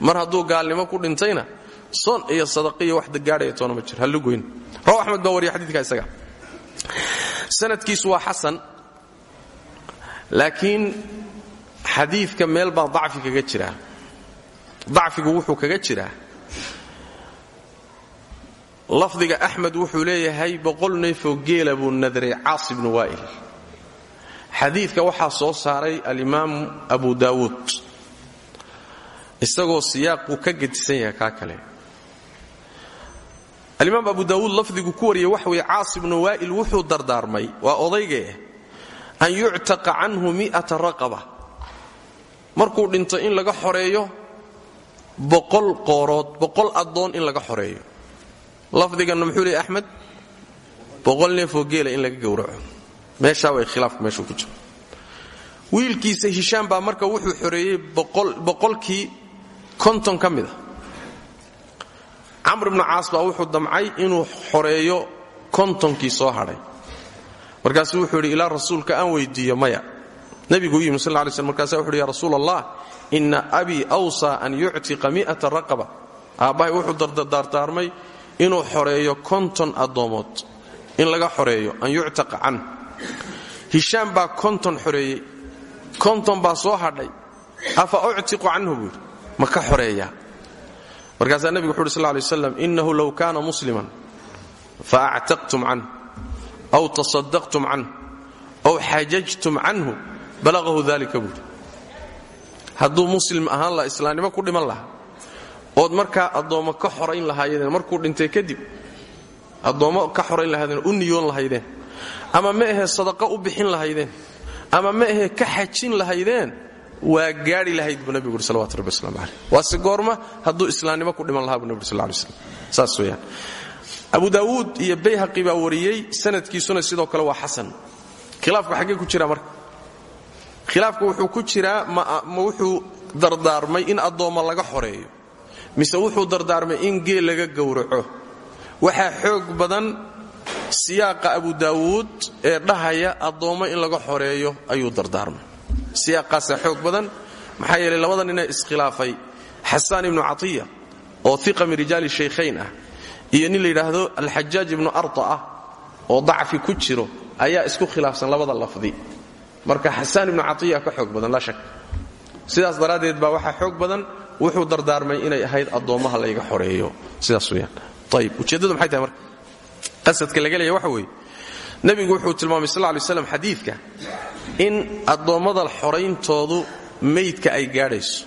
Speaker 1: Mar hadduu gaalnimo ku dhintayna soon iyo sadaqiyo wax gaadhaya toona ma jiro hallugoyn raw axmed baa wariya xadiidka isaga. Sanadkiisu waa xasan laakiin xadiidka meel baa dacfi kaga jiraa. Dacfigu wuxuu kaga jiraa. Lafdiga axmed wuxuu leeyahay boqol neefoo geela buu nadray caas ibnu waa'il xadiidka waxaa soo saaray alimaamu abu daawuud. Isagoo siyaaquu ka gedisan yahay kaa kale. Alimaam abu daawuud lafdigu ku wariyay waxa weye caas ibnu waa'il wuxuu dardaarmay waa odaygaeh an yuctaqa canhu mi'ata raqaba. Markuu dhinto in laga xoreeyo boqol qoorood boqol addoon in laga xoreeyo. Lafdiganna muxuu leey axmed boqol neefoo geela in laga gowraco meeshaa way khilaafku meeshuu ku jiro. Wiilkiisa hishaam baa marka wuxuu xoreeyey boqolkii konton ka mida camr ibnu caas wuxuu damcay inuu xoreeyo kontonkii soo hadhay markaasuu wuxuu yidhi ilaa rasuulka aan weydiiyo maya. Nebigu u yimi sal ly slm markaasa wuxu uhi ya rasuul allah ina abii awsaa an yuctiqa mi'ata raqaba. Aabbahay wuxuu dardaarmay inuu xoreeyo konton addoomood. In laga xoreeyo an yuctaqa can hishaam baa konton xoreeyey. Konton baa soo hadhay. Afa uctiqu canhu buu yidhi. Ma ka xoreeyaa. Markaasaa nebigu wuxu uhi sal lay innahu low kaana musliman fa actaqtum canh aw tasadaqtum canh aw xajajtum canhu balaqahu dalika buuri hadduu muslim ahaan laha ku dhiman lahaa ood markaa addoommo ka xorayn lahaayeen markuu dhintay kadib addoommo ka xorayn lahaydeen u niyoon lahaydeen ama ma ahee sadaqo u bixin lahaydeen? Ama ma ahee ka xajin lahaydeen? Waa gaadhi lahayd buu nebigu uri salawatu rabbi waslamu caleyh waase goorma hadduu islaamnimo ku dhiman lahaa buu nebi uri sal lay slam saas weeyaan. Abu daawuud iyo bayhaqi baa wariyey sanadkiisuna sidoo kale waa xasan. Khilaafku xaggee ku jira marka? Khilaafku wuxuu ku jiraa ma wuxuu dardaarmay in addoommo laga xoreeyo. Mise wuxuu dardaarmay in geel laga gowraco. Waxaa xoog badan siyaaqa abu daawuud ee dhahaya addoommo in laga xoreeyo ayuu dardaarmay. Siyaaqaasaa xoog badan maxaa yeelay labada ninee iskhilaafay xasaan ibnu catiya oo iqa min rijaali shaykhayn ah iyo nin la yidhaahdo ibnu arta ah oo dacfi ku jiro ayaa isku khilaafsan labada lafdi. Marka xasaan ibnu catiya ka xoog badan laa shak. Sidaas daraaddeed baa waxaa xoog badan wuxuu dardaarmay inay ahayd addoommaha layga xoreeyo. Sidaas weyaan ayib ujeeddadu maxay tahay marka qasadka laga leeya waxa weeye nebigu wuxuu tilmaamay sal lay slam xadiidka in addoommada xorayntoodu meydka ay gaadhayso.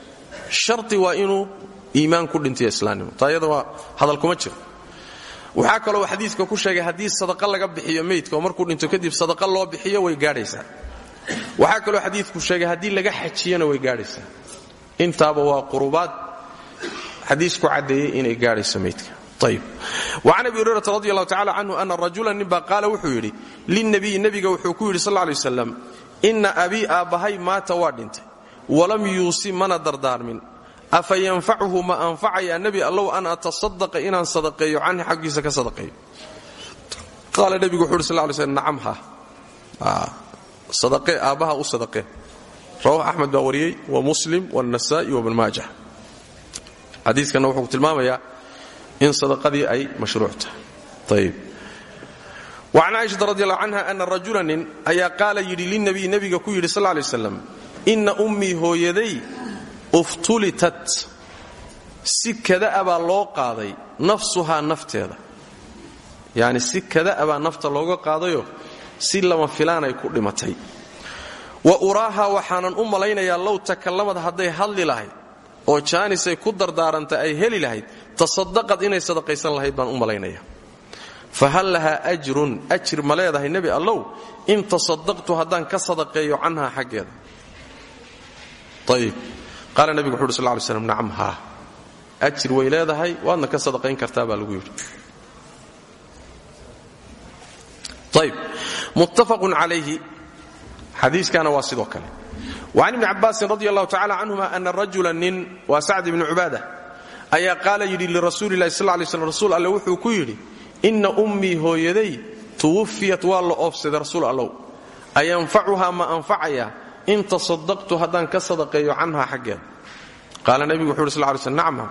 Speaker 1: Sharti waa inuu iimaan ku dhintayo islaamnimo. Taa iyada waa hadal kuma jiro. Waxaa kaloo xadiiska ku sheegay haddii sadaqa laga bixiyo meydka oo dhinto kadib sadaqa loo bixiyo way gaadhaysaa. Waxaa kaloo xadiidku sheegay haddii laga xajiyana way gaadhaysaa. Intaaba waa qurubaad. Xadiisku caddeeyey inay gaadhayso meydka wacan abi hurayrata radi allahu tacala canhu ana rajula ninbaa qaala wuxuu yidhi lilnabiyi nebiga wuxuu ku yidhi sal lay waslam inna abii aabbahay maata waa dhintay walam yuusi mana dardaarmin. Afa yanfacuhu ma anfacayaa nebi allow an atasadaqa inaan sadaqeeyo canhi xaggiisa ka sadaqeeyo. Qaala nebigu wuxu uhi sal lay slm nacam ha. Sadaqee aabbaha u sadaqee rawahu axmed baa wariyey wa muslim wاlnasaa'i wabn maajah xadiikanna wuxuu tilmaamayaa in sadaqadii ay mashruuc tahay. Ayb wacan caaishata radi allahu canha ana rajula nin ayaa qaala yidhi lilnabiy nebiga ku yidhi sal lay slam inna ummii hooyaday uftulitat si kada'a baa loo qaaday nafsuhaa nafteeda. Yacni si kada'a baa nafta looga qaadayo si lama filaanay ku dhimatay. Wa uraaha waxaanan u malaynayaa low takallamad hadday hadli lahayd oo jaanisay ku dardaarantay ay heli lahayd tasadaqad inay sadaqaysan lahayd baan u malaynaya. Fa hal ajrun ajir ma leedahay nebi in tasadaqtu haddaan ka sadaqeeyo canhaa xaggeeda. Ayib qaala nebigu wuxu uhi sal ly slam nacam haa. Ajir way ka sadaqayn kartaa baa lagu yidhi. Ayb muttafaqun calayhi xadiiskana waa sidoo kale. Wacan ibni cabbaasin radi allahu tacala canhuma ana rajula nin waa sacd ibni cubaada ayaa qaala yidhi lirasuuli lahi sal lay slm rasuul alle wuxuu ku yidhi inna ummii hooyaday tuwufiyat waa la oofsaday rasuul allow. Ayanfacuhaa ma anfacaya in tasadaqtu haddaan ka sadaqeeyo canhaa xaggeeda qaala nebigu wuxu yhi sl lay slm nacma.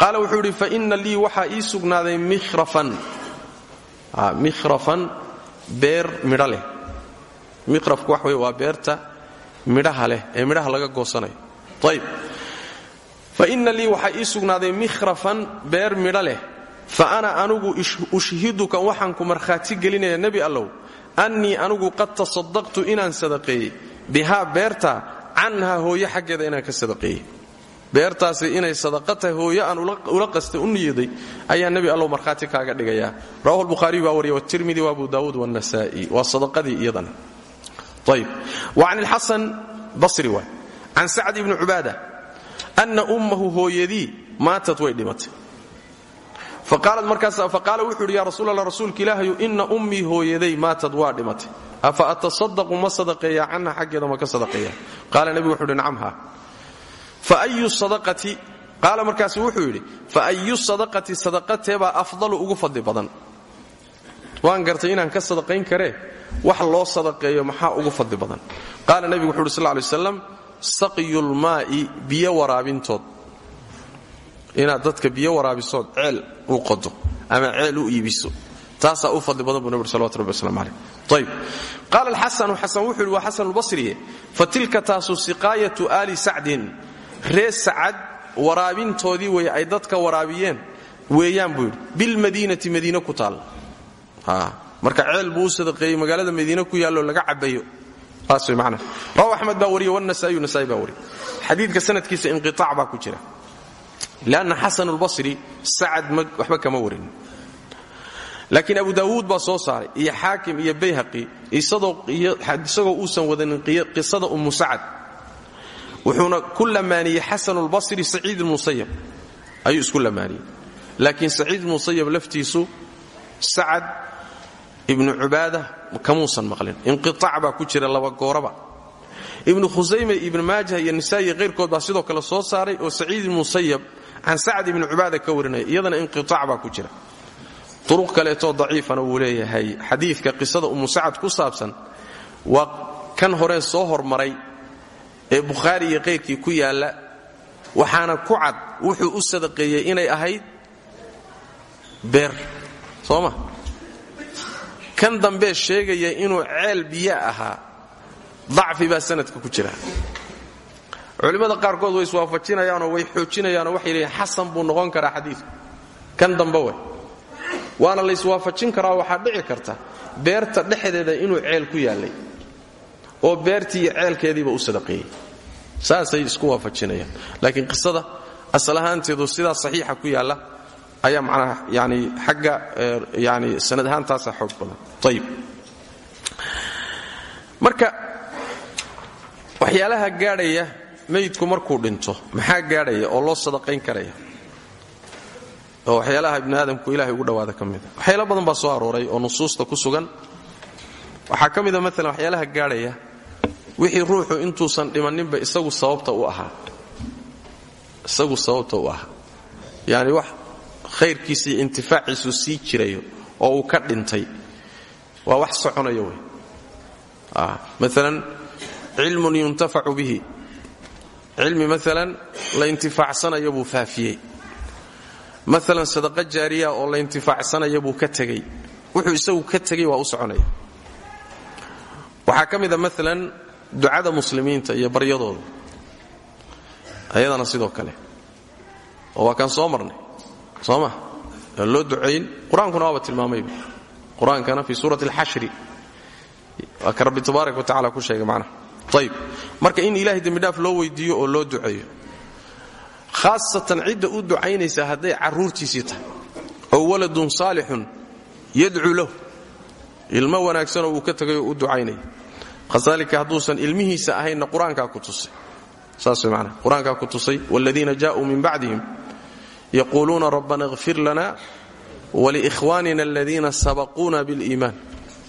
Speaker 1: Wuxuu yidhi fa ina lii waxaa ii sugnaaday mikhrafan. Beer midho leh. Miqrafku wax wey beerta midhaha leh ee midhaha laga goosanayo. Ayb fa inna lii waxaa ii mikhrafan beer midho fa ana anugu ushhiduka waxaan ku markhaati gelinaya nebi allow annii anugu qad tasadaqtu inaan sadaqeeyey. Bihaa beerta canhaa hooye xaggeeda inaan ka sadaqeeyey. Beertaasi inay sadaqa hooye aan ula qastay u niyaday ayaa nebi allow markhaati kaaga dhigayaa rawahu lbukhaariy baa wariya watirmidi wa abu daawuud wannasaa'i waa sadaqadii iyadana ayb wa can ilxasan basri waay can sacd ibni anna ummahu hooyadii maatad way dhimatay. Faqaala wuxuu yidhi ya rasuul allah rasuulka ilaahayu inna ummii hooyaday maatad waa dhimatay. Afa atasadaqu ma sadaqeeyaa canha xaggeeda ma ka sadaqeeya. Qaala wuxuu yidhi nacam ha. Faayu sadaqati qaala markaasu wuxuu yidhi fa ayu sadaqati sadaqateebaa afdalu ugu fadli badan. Waan gartay inaan ka sadaqayn karee wax loo sadaqeeyo maxaa ugu fadli badan? Qaala nebigu wuxu uhi sal lay waslam saqyulmaa'i biyo waraabintood. Inaad dadka biyo waraabisood ceel u qodo ama ceel u iibiso. Taasaa u fadli badan buu nabig salawatu rabbi waslamu caleyh ayb qaala alxasanu xasan wuxuu yidhi waa xasanulbasriye fa tilka taasu siqaayatu aali sacdin. Ree sacad waraabintoodii wey ay dadka waraabiyeen. Weeyaan buu yidhi bilmadiinati madiine ku taalla marka ceel buu u magaalada madiine ku yaallo laga cabayo axmed baa wanasaa'iyu nasaa'i baa wariye xadiidka sanadkiisa inqitaac baa ku jira. Lianna xasan albasri sacad waxba kama warin laakiin abu daawuud baa soo saaray iyo xaakim iyo bayhaqi isagoo uusan wadanin qisada ummu sacad. Wuxuuna ku lamaaniyey xasanulbasri saciid ilmusayab ayuu isku lamaaniyey. Laakiin saciid ilmusayab laftiisu sacad ibnu cubaada kamuusan maqlin. Inqiaac baa ku jira laba gooraba ibnu khusayme ibnu maajah iyo nisaa'i kayrkood baa sidoo kale soo saaray oo saciid ilmusayab can sacad ibni cubaada ka warinaya iyadana inqiaac baa ku jira. Duruq kaleetoo daciifana wuu leeyahay xadiidka qisada ummu sacad ku saabsan waa kan horee soo hormaray ee bukhaari iyo kayrkii ku yaalla waxaana ku cad wuxuu u sadaqeeyey inay ahayd beer. Soo ma kan dambee sheegaya inuu ceel biyo ahaa. Dacfi baa sanadka ku jira. Culimmada qaarkood way iswaafajinayaanoo way xoojinayaanoo waxay leeyiin xasan buu noqon karaa xadiidku kan dambe way. Waana la yswaafajin karaa waxaa dhici karta beerta dhexdeeda inuu ceel ku yaallay oo beertii iyo ceelkeediiba u sadaqeeyey saasay isku waafajinayaan. Laakiin qisada asal ahaanteedu saxiixa ku yaalla ayaa macnaha yani xagga yani sanad ahaantaasaa xoog badan. Ayib marka waxyaalaha gaadhaya meydku markuu dhinto maxaa gaadhaya oo loo sadaqayn karaya? Oo waxyaalaha ibni aadamku ilahay ugu dhowaada ka mida badan baa soo arooray oo nusuusta ku sugan. Waxaa ka mida waxyaalaha gaadhaya wixii ruuxu intuusan dhimanninba isagu sababta u ahaa. Isagu sababta u ahaa. Yani wax khayrkiisa iyo intifaaciisu sii jirayo oo uu ka dhintay. Waa wax soconayo wey. Maalan cilmun yuntafacu bihi. Cilmi maalan la intifaacsanayo buu faafiyey. Maalan sadaqa jaariya oo la intifaacsanaya buu ka tegey. Wuxuu isagu ka tegey waa u soconaya waxaa ka mida ducada muslimiinta iyo baryadooda ayadana sidoo kale. Oo waa kaan soo marnay soo ma aan loo ducayn. Qur'aankuna waaba tilmaamayba qur'aankana fii suurati alxashri waa ka rabbi tabaaraka wa marka in ilahay dembidhaaf loo weydiiyo oo loo duceeyo. Khaasatan cidda u ducaynaysa hadday carruurtiisii tahay. Oo waladun saalixun yadcuu lahu. Ilmo wanaagsanoo uu ka tegayoo u ducaynaya khasaalika hadduusan ilmihiisa ahaynna qur'aankaa ku tusay. Saas way qur'aankaa ku tusay waaladiina jaa'uu min bacdihim yaquuluuna rabbana اغfir lana waliikhwaanina aladiina sabaquuna biliimaan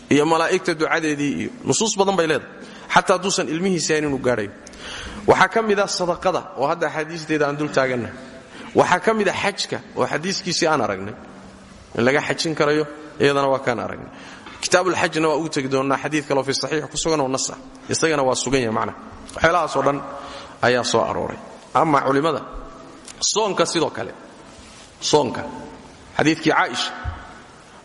Speaker 1: iyo malaa'igta ducadeedii iyo nusuus badan bay leedahay xataa hadduusan ilmihiisi ahayn inuu gaadhayo waxaa ka mida sadaqada oo hadda axaadiisteeda aan dul taaganna waxaa ka mida xajka oo xadiiskiisii aan aragnay in laga xajin karayo iyadana waa kaan aragnay kitaabulxajna waa ugu tegi doonnaa xadiid kaleo fi saxiix ku sugan oo nas ah isagana soonka. Xadiidkii caaisha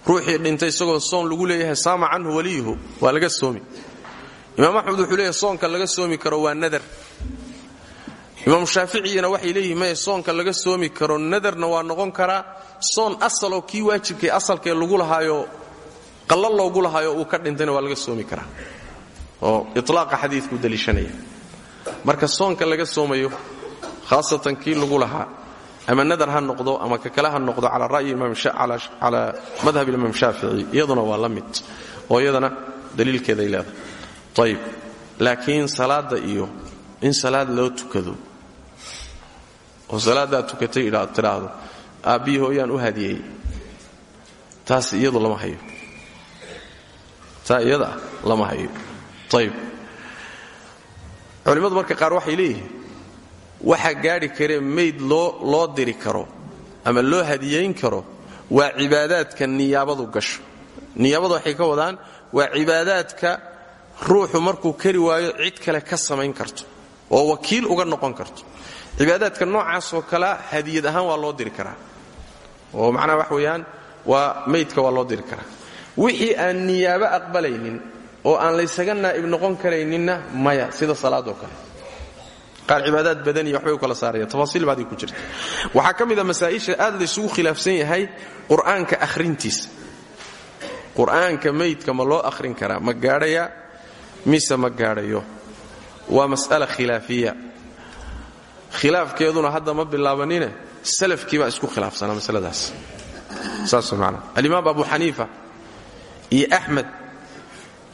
Speaker 1: ruuxii dhintay isagoo soon lagu leeyahay saama canhu waliyuhu waa laga soomi. Imaam axmed wuxuu leeyahay soonka laga soomi karo waa nadar. Imaam shaaficiyana waxay leeyihiin maya soonka laga soomi karo nadarna waa noqon karaa soon asaloo kii waajibkay asalkee lagu lahaayo qallo loogu lahaayo uu ka dhintayna waa laga soomi karaa. Oo itlaaqa xadiidkuu daliishanaya. Marka soonka laga soomayo khaasatan kii lagu lahaa ama nadar ha noqdo ama ka kale ha noqdo ra'yi calaa madhab imaam shaafici iyaduna waa la mid. Oo iyadana daliilkeeday leedahay. Ayib laakiin salaadda iyo in salaad loo tukado oo salaaddaad tukatay tidhaahdo aabbiyi hooyaan u hadiyey taas iyadu lama hayo. Taa iyada lama hayo. Ayib culimmadu marka qaar waxay leeyihiin waxa gaadhi karee mayd loo diri karo ama loo hadiyayn karo waa cibaadaadka niyaabadu gasho. Niyaabada waxay ka wadaan waa cibaadaadka ruuxu markuu kari waayo cid kale ka samayn karto oo wakiil uga noqon karto. Cibaadaadka noocaasoo kalea hadiyad ahaan waa loo diri karaa. Oo macnaha wax weeyaan waa maydka waa loo diri karaa. Wixii aan niyaabo aqbalaynin oo aan laysaga naa'ib noqon karayninna maya sida salaadoo kale qaar cibaadaad badaniya waxbay u kala saaraya tafaasiil baadii ku jirta waxaa ka mida masaa'isha aad laysugu khilaafsan yahay qur'aanka akhrintiisa. Qur'aanka maydka ma loo akhrin karaa? Ma gaadhaya? Mise ma gaadhayo? Waa mas'ala khilaafiya. Khilaafkeeduna hadda ma bilaabanine salafkii baa isku khilaafsanaa masaladaas. Saas maanaa alimaam abu xaniifa iyo axmed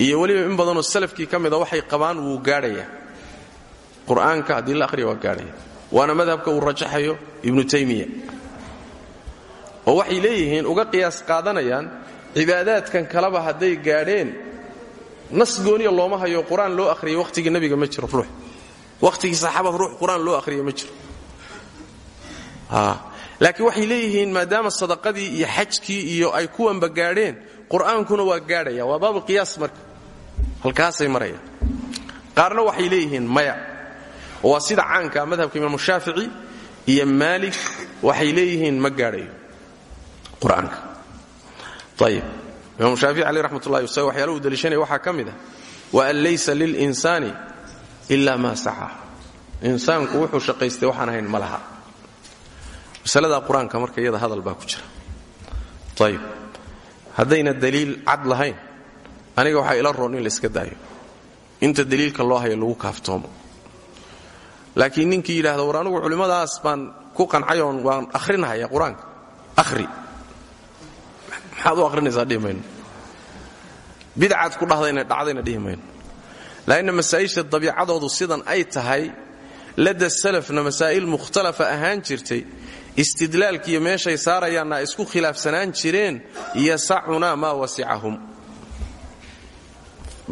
Speaker 1: iyo weliba in badanoo salafkii ka mida waxay qabaan wuu gaadhayaa qur'aanka haddii la ahriya waa waana madhabka uu rajaxayo ibnu taymiya. Oo waxay leeyihiin uga qiyaas qaadanayaan cibaadaadkan kaleba hadday gaadheen nas gooniya looma hayo qur'aan loo ahriyay wakhtigii nabiga ma jiro ruux. Wakhtigii saxaabada ruux qur'aan loo ahriyay ma jiro. Laakiin waxay leeyihiin maadaama sadaqadii iyo xajkii iyo ay kuwanba gaadheen qur'aankuna waa gaadhaya. Waa baabu qiyaas marka. Halkaasay marayaan. Qaarna waxay leeyihiin maya waa sida caanka madhabka imaamu shaafici iyo maalik waxay leeyihiin ma gaadhayo qur'aanka. Imaamu shaafici caleh raxmat ullahi wasalam waxyaala uu daliishanaya waxaa ka ah wa an laysa lilinsaani ila maa saca insaanku wuxuu shaqaystay waxaan ahayn ma laha. Masaladaa marka iyada hadal baa ku jira. Ayib haddayna daliil cad aniga waxaa ila roon in la iska daayo. Inta daliilka loo hayo lagu kaaftoomo laakiin ninkii yidhaahda war anugu culimmadaas baan ku qancayoon waan ahrinahaya qur'aanka. Ahri maxaad u ahrinaysaa dhihi mayno. Bidcaad ku dhahdayna dhacdayna dhihi mayno. Laanna masaa'isha dabiicadoodu sidan ay tahay ladda salafna masaa'il mukhtalafa ahaan jirtay istidlaalkiiyo meeshay saarayaanna ay isku khilaafsanaan jireen yasacunaa maa wasicahum.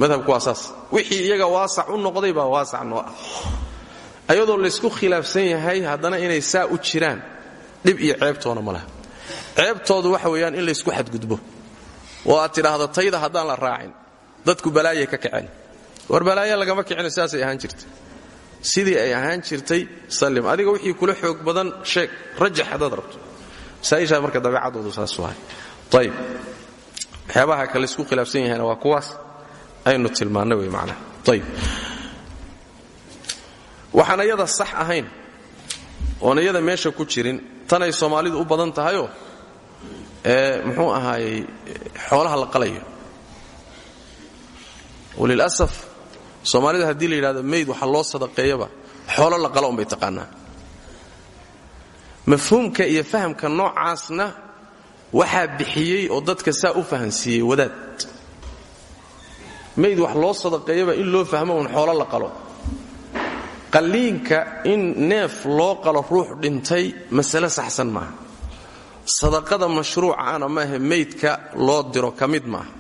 Speaker 1: Madhabku waa saas. Wixii iyaga waasac u noqday baa waasac noo ah ayadoo laysku khilaafsan yahay haddana inay saa u jiraan dhib iyo ceebtoona ma laha. Ceebtoodu waxa weeyaan in laysku xadgudbo. Oo aad tidhaahdo tayda haddaan la raacin dadku balaayay ka kaceen war balaaya lagama kicino sidaasay ahaan jirtay. Sidii ay ahaan jirtay sallim adiga wixii kula xoog badan sheeg rajax haddaad rabto. Masaa'ishaa marka dabeecadoodu saas wahay ayib waxyaabaha ka laysku khilaafsan yahayna waa kuwaas aynu tilmaannay wey macnaha. Ayib waxaan iyada sax ahayn oon iyada meesha ku jirin tanay soomaalidu u badan tahayoo muxuu ahaayey xoolaha la qalayo. Walilasaf soomaalida haddii la yidhahdo mayd waxa loo sadaqeeyaba xoolo la qala unbay taqaanaa. Mafhuumka iyo fahamka noocaasna waxaa bixiyey oo dadka saa u fahansiiyey wadaad. Mayd wax loo sadaqeeyaba in loo fahmo un xoolo la qalo qalliinka in neef loo qalo ruux dhintay masale saxsan maaha. Sadaqada mashruucaana maahe maydka loo diro ka mid maaha.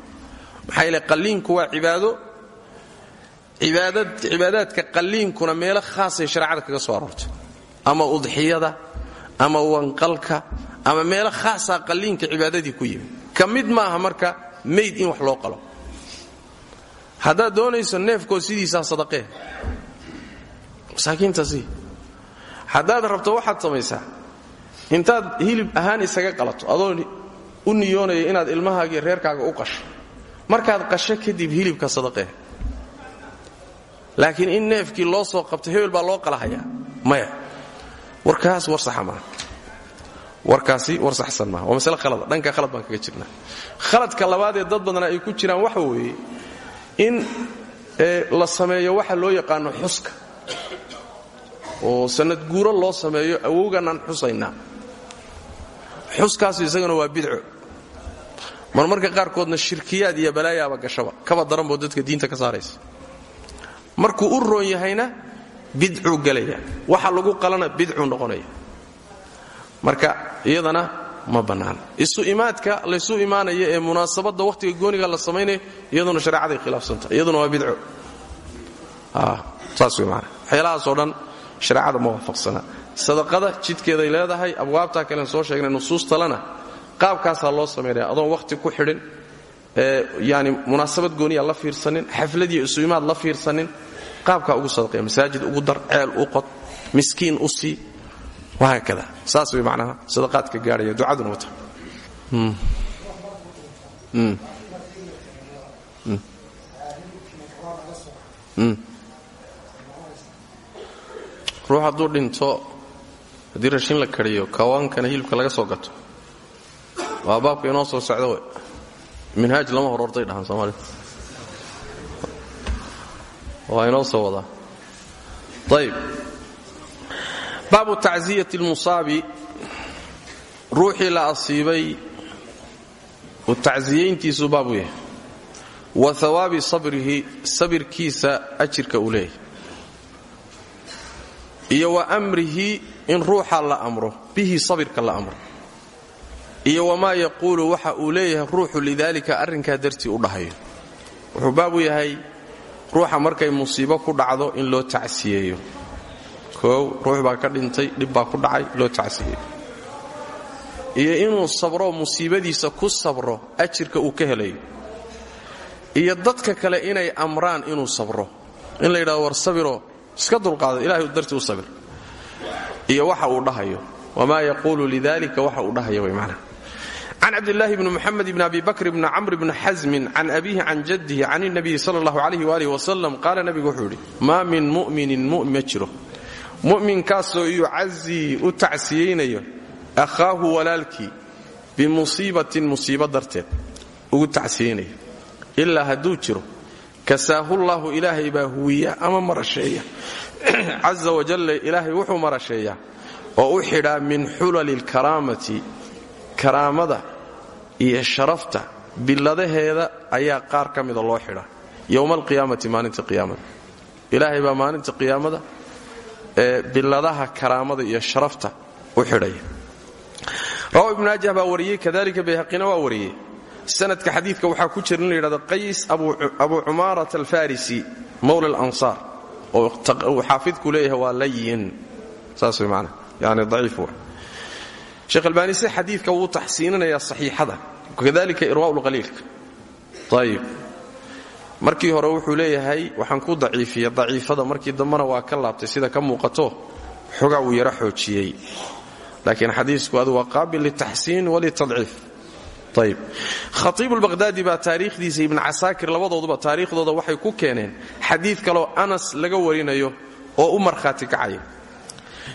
Speaker 1: Maxaa yeele qalliinku waa cibaado. Cibaadaadka qalliinkuna meelo khaasay shareecada kaga soo aroortay. Ama udxiyada ama wanqalka ama meelo khaasaa qalliinka cibaadadii ku yimi ka mid maaha marka mayd in wax loo qalo. Haddaad doonayso neefkoo sidiisaa sadaqee masaakiintaasi haddaad rabto waxaad samaysaa. Intaad hilib ahaan isaga qalato. Adoo u niyoonaya inaad ilmahaagiiyo reerkaaga u qasho markaad qasho kadib hilibka sadaqee. Laakiin in neefkii loo soo qabto hebel baa loo qalahayaa. Maya. Warkaas war saxa maaha. Warkaasi war saxsan maaha. Waa masale khalada dhanka khalad baan kaga jirnaa. Khaladka labaad ee dad badana ay ku jiraan waxa weeye in la sameeyo waxa loo yaqaano xuska oo sanad guuro loo sameeyo awowganaan xusaynaa. Xuskaasu isagana waa bidco. Marmarka qaarkoodna shirkiyaad iyo balaayaaba gashaba. Kaba daran boo dadka diinta ka saaraysa. Markuu u roon yahayna bidcuu gelaya waxa lagu qalana bidcuu noqonaya. Marka iyadana ma bannaana isu imaadka laysu imaanaya ee munaasabadda wakhtiga gooniga la samaynayo iyaduna shareecaday khilaafsanta iyaduna waa bidco. Saas wey maana waxyaalahaasoo dhan shareecada ma waafaqsana. Sadaqada jidkeeday leedahay abwaabtaa kalen soo sheegnay nusuustalena qaabkaasaa loo samaynaya adoon wakhti ku xidhin yani munaasabad gooniya la fiirsanin xafladiiyo isuimaad la fiirsanin qaabkaa ugu sadaqaya. Masaajid ugu dar ceel u qod miskiin u sii wahaakada saas way macnaha sadaqaadka gaadhaya ducaduna wata ruux hadduu dhinto haddii rashin la kariyo kawaankana hilibka laga soo gato. Waa baabka inoo soo socda we minhaaj lama hor ortay dhahaan soomaalida waa inoo soo wadaa. Ayb baabu tacziyati lmusaabi ruuxii la asiibay u tacsiyayntiisuu baabu yahay. Wa hawaabi sabrihi sabirkiisa ajirka uu leeyahay iyo wa amrihi in ruuxa la amro bihi sabirka la amro. Iyo wamaa yaquulu waxa uu leeyahay ruuxu lidaalika arrinkaa dartii u dhahayo. Wuxuu baabu yahay ruuxa markay musiibo ku dhacdo in loo tacsiyeeyo. Koow ruux baa ka dhintay dhib baa ku dhacay loo tacsiyeeyo. Iyo inuu sabro musiibadiisa ku sabro ajirka uu ka helayo iyo dadka kale inay amraan inuu sabro. In la yidhahdo war sabiro iska dulqaada ilahay dartii u sabir. Iyo waxa uu dhahayo. Wamaa yaquulu lidalika waxa uu dhahayo way macnaha can cabdillaahi bni muxamed bni abi bakr bni camr bni xasmin can abiihi can jaddihi can اnabiyi sala اllahu alayh waalih wasalam qaala nabigu wuxuu yidhi maa min mu'minin mu'min ma jiro. U tacsiyeynayo akhaahu walaalkii bimusiibatin musiibo darteed. Ugu tacsiyeynayo ilaa hadduu jiro kasaahullaahu ilaahay baa huwiya ama marasheeya. Caza wajalla ilaahay wuxuu marasheeyaa oo u xidhaa min xulali lkaraamati karaamada iyo sharafta billadaheeda ayaa qaar ka mida loo xidhaa yowma alqiyaamati maalinta qiyaamada. Ilaahay baa maalinta qiyaamada ee billadaha karaamada iyo sharafta u xidhaya rawa ibnu naajah baa wariyey kadalika bayhaqina waa sanadka xadiidka waxaa ku jira in la yidhahdo qays abu cumaarat alfarisi mowla alansaar oo uu xaafidku waa layin. Saas way maanaa yani daciif wa sheekh albaani se xadiidka wuu taxsiininayaa saxiixada kadalika irwaa'u lqaliilka ayib markii hore wuxuu leeyahay waxaan ku daciifiya daciifada markii dambena waa ka sida ka muuqato xogaa wuu yaro xoojiyey. Laakiin xadiisku adu waa qaabil litaxsiin walitadciif ayb khatiibu lbaqhdaadi baa taariikhdiisa ibn casaakir labadooduba taariikhdooda waxay ku keeneen xadiid kaloo anas laga warinayo oo u markhaati kacaya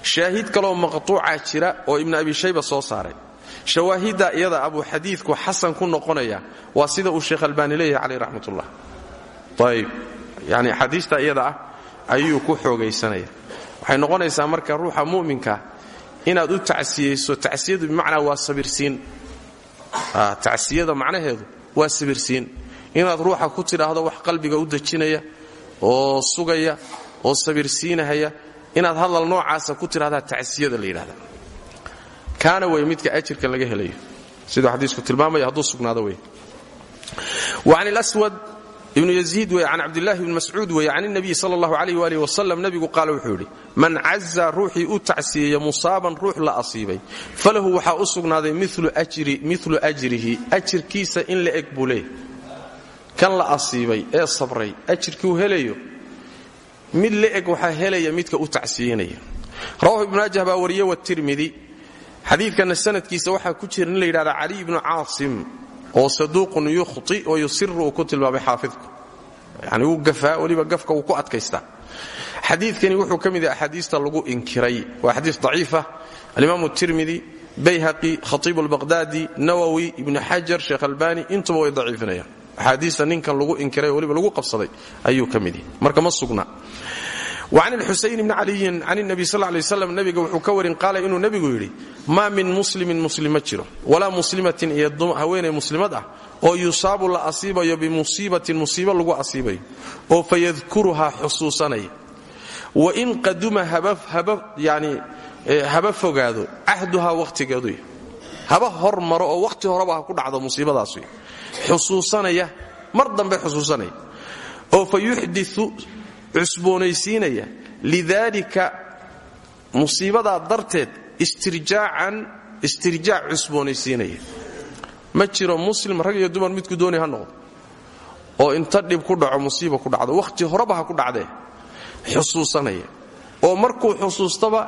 Speaker 1: shaahid kaloo maqtuuca jira oo ibn abi shayba soo saaray. Shawaahidda iyada abuu xadiidku xasan ku noqonaya waa sida uu sheekh albaani leeyahay caleyh raxmatullah. Ayb yani axaadiista iyada ah ayuu ku xoogaysanaya. Waxay noqonaysaa marka ruuxa mu'minka inaad u tacsiyeyso tacsiyadu bimacnaa waa sabirsiin tacsiyada macnaheedu waa sabirsiin. Inaad ruuxa ku tidhaahdo wax qalbiga u dejinaya oo sugaya oo sabirsiinahaya inaad hadal noocaasa ku tidhahdaa tacsiyada la yidhahda kaana wey midka ajirka laga helayo. Siduu xadiisku tilmaamaya hadduu sugnaado wey ibnu yaziid wey can cabdillaahi bni mascuud wey can nabiyi sala allahu alayh waalih wasalam nebigu qaala wuxuu yidhi man caza ruuxii u tacsiyeeya musaaban ruux la asiibay falahu waxaa u sugnaaday milu ajrihi ajirkiisa in la eg kan la asiibay ee sabray ajirkii uu helayo mid la eg waxaa helaya midka u tacsiyenaya rawahu ibnu ajah baa wariye watirmidi xadiidkana sanadkiisa waxaa ku jira la yidhahda cali ibnu caasim oo saduuqun yukhti oo yusiru uu ku tilmaamay xaafidku. Yani wuu gafaa weliba gafka wuu ku adkaystaa xadiidkani wuxuu ka yahay axaadiista lagu inkiray. Waa xadiis daciifa alimaamu tirmidi bayhaqi khatiibu albaqhdaadi nawowi ibnu xajar sheekh albani intuba way daciifinayaan. Axaadiista ninkan lagu inkiray oo weliba lagu qabsaday ayuu ka marka ma sugna wacan ilxusayn bni caliyin can nabiy sal lay wslam nabiga wuxuu ka warin qaala inuu nebigu yidhi maa min muslimin muslim ma jiro walaa muslimatin iyo haweenay muslimad ah oo yusaabu la asiibayo bimusiibatin musiibo lagu asiibayo oo fayadkuruhaa xusuusanaya wain qaduma yani eh, haba fogaado cahduhaa wakhtigeeduy haba hormaro oo wakhti horeba ha ku dhacdo musiibadaasuy xusuusanaya mar dambe xusuusanaya oo fa yuxdiu cusboonaysiinaya. Lidaalika musiibadaa darteed istirjaacan istirjaac cusboonaysiinaya. Ma jiro muslim rag iyo dumar midku doonay ha noqdo. Oo inta dhib ku dhaco musiiba ku dhacdo wakhti horeba ha ku dhacdee xusuusanaya. Oo markuu xusuustaba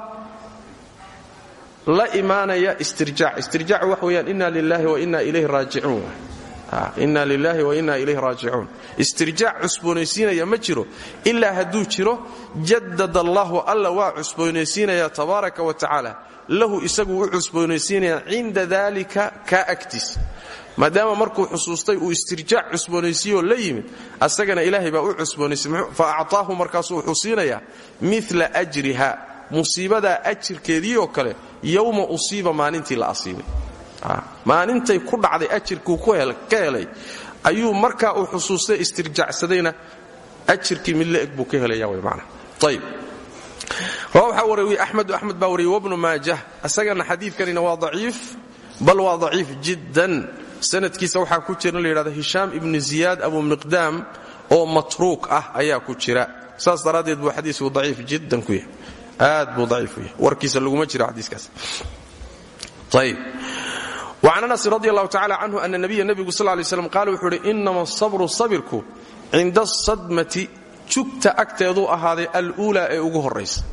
Speaker 1: la imaanaya istirjaac. Istirjaac wax weeyaan inna lilaahi wa inna ilayhi raajicuun inna lilaahi wa inna ilayhi raajicuun istirjaac cusboonaysiinaya ma jiro ilaa hadduu jiro jadad allahu alla waa cusboonaysiinaya tabaaraka wa tacaala. Lahu isagu u cusboonaysiinaya cinda dalika kaa agtiisa maadaama markuu xusuustay uu istirjaac cusboonaysiiyoo la yimid asagana ilaahay baa u cusboonaysay fa actaahu markaasuu wuxuu siinayaa mila ajriha musiibadaa ajirkeedii oo kale yowma usiiba maalintii la asiibay maalintay ku dhacday ajirkuu ka helay ayuu markaa uu xusuustay istirjaacsadayna ajirkii mid la-eg ka helaya w man ayb waxaa wariyey axmedu axmed baa wariyey wabnu maajah. Isagana xadiidkanina waa daciif bal waa daciif jiddan. Sanadkiisa waxaa ku jira la yidhahda hishaam abu miqdaam oo matruuk ah ayaa ku jira. Saas daraaddeed buu xadiisku daciif jiddan ku yahay. Aad buu daciif yahay. Warkiisa laguma jiro xadiiskaas. Ayb وcan anas radi allahu tacala canhu ana nabiya nebigu sal lay slam qaala wuxuu uhi inama asabru sabirku cinda asadmati jugta agteeduu ahaaday aluulaa ee ugu horraysa.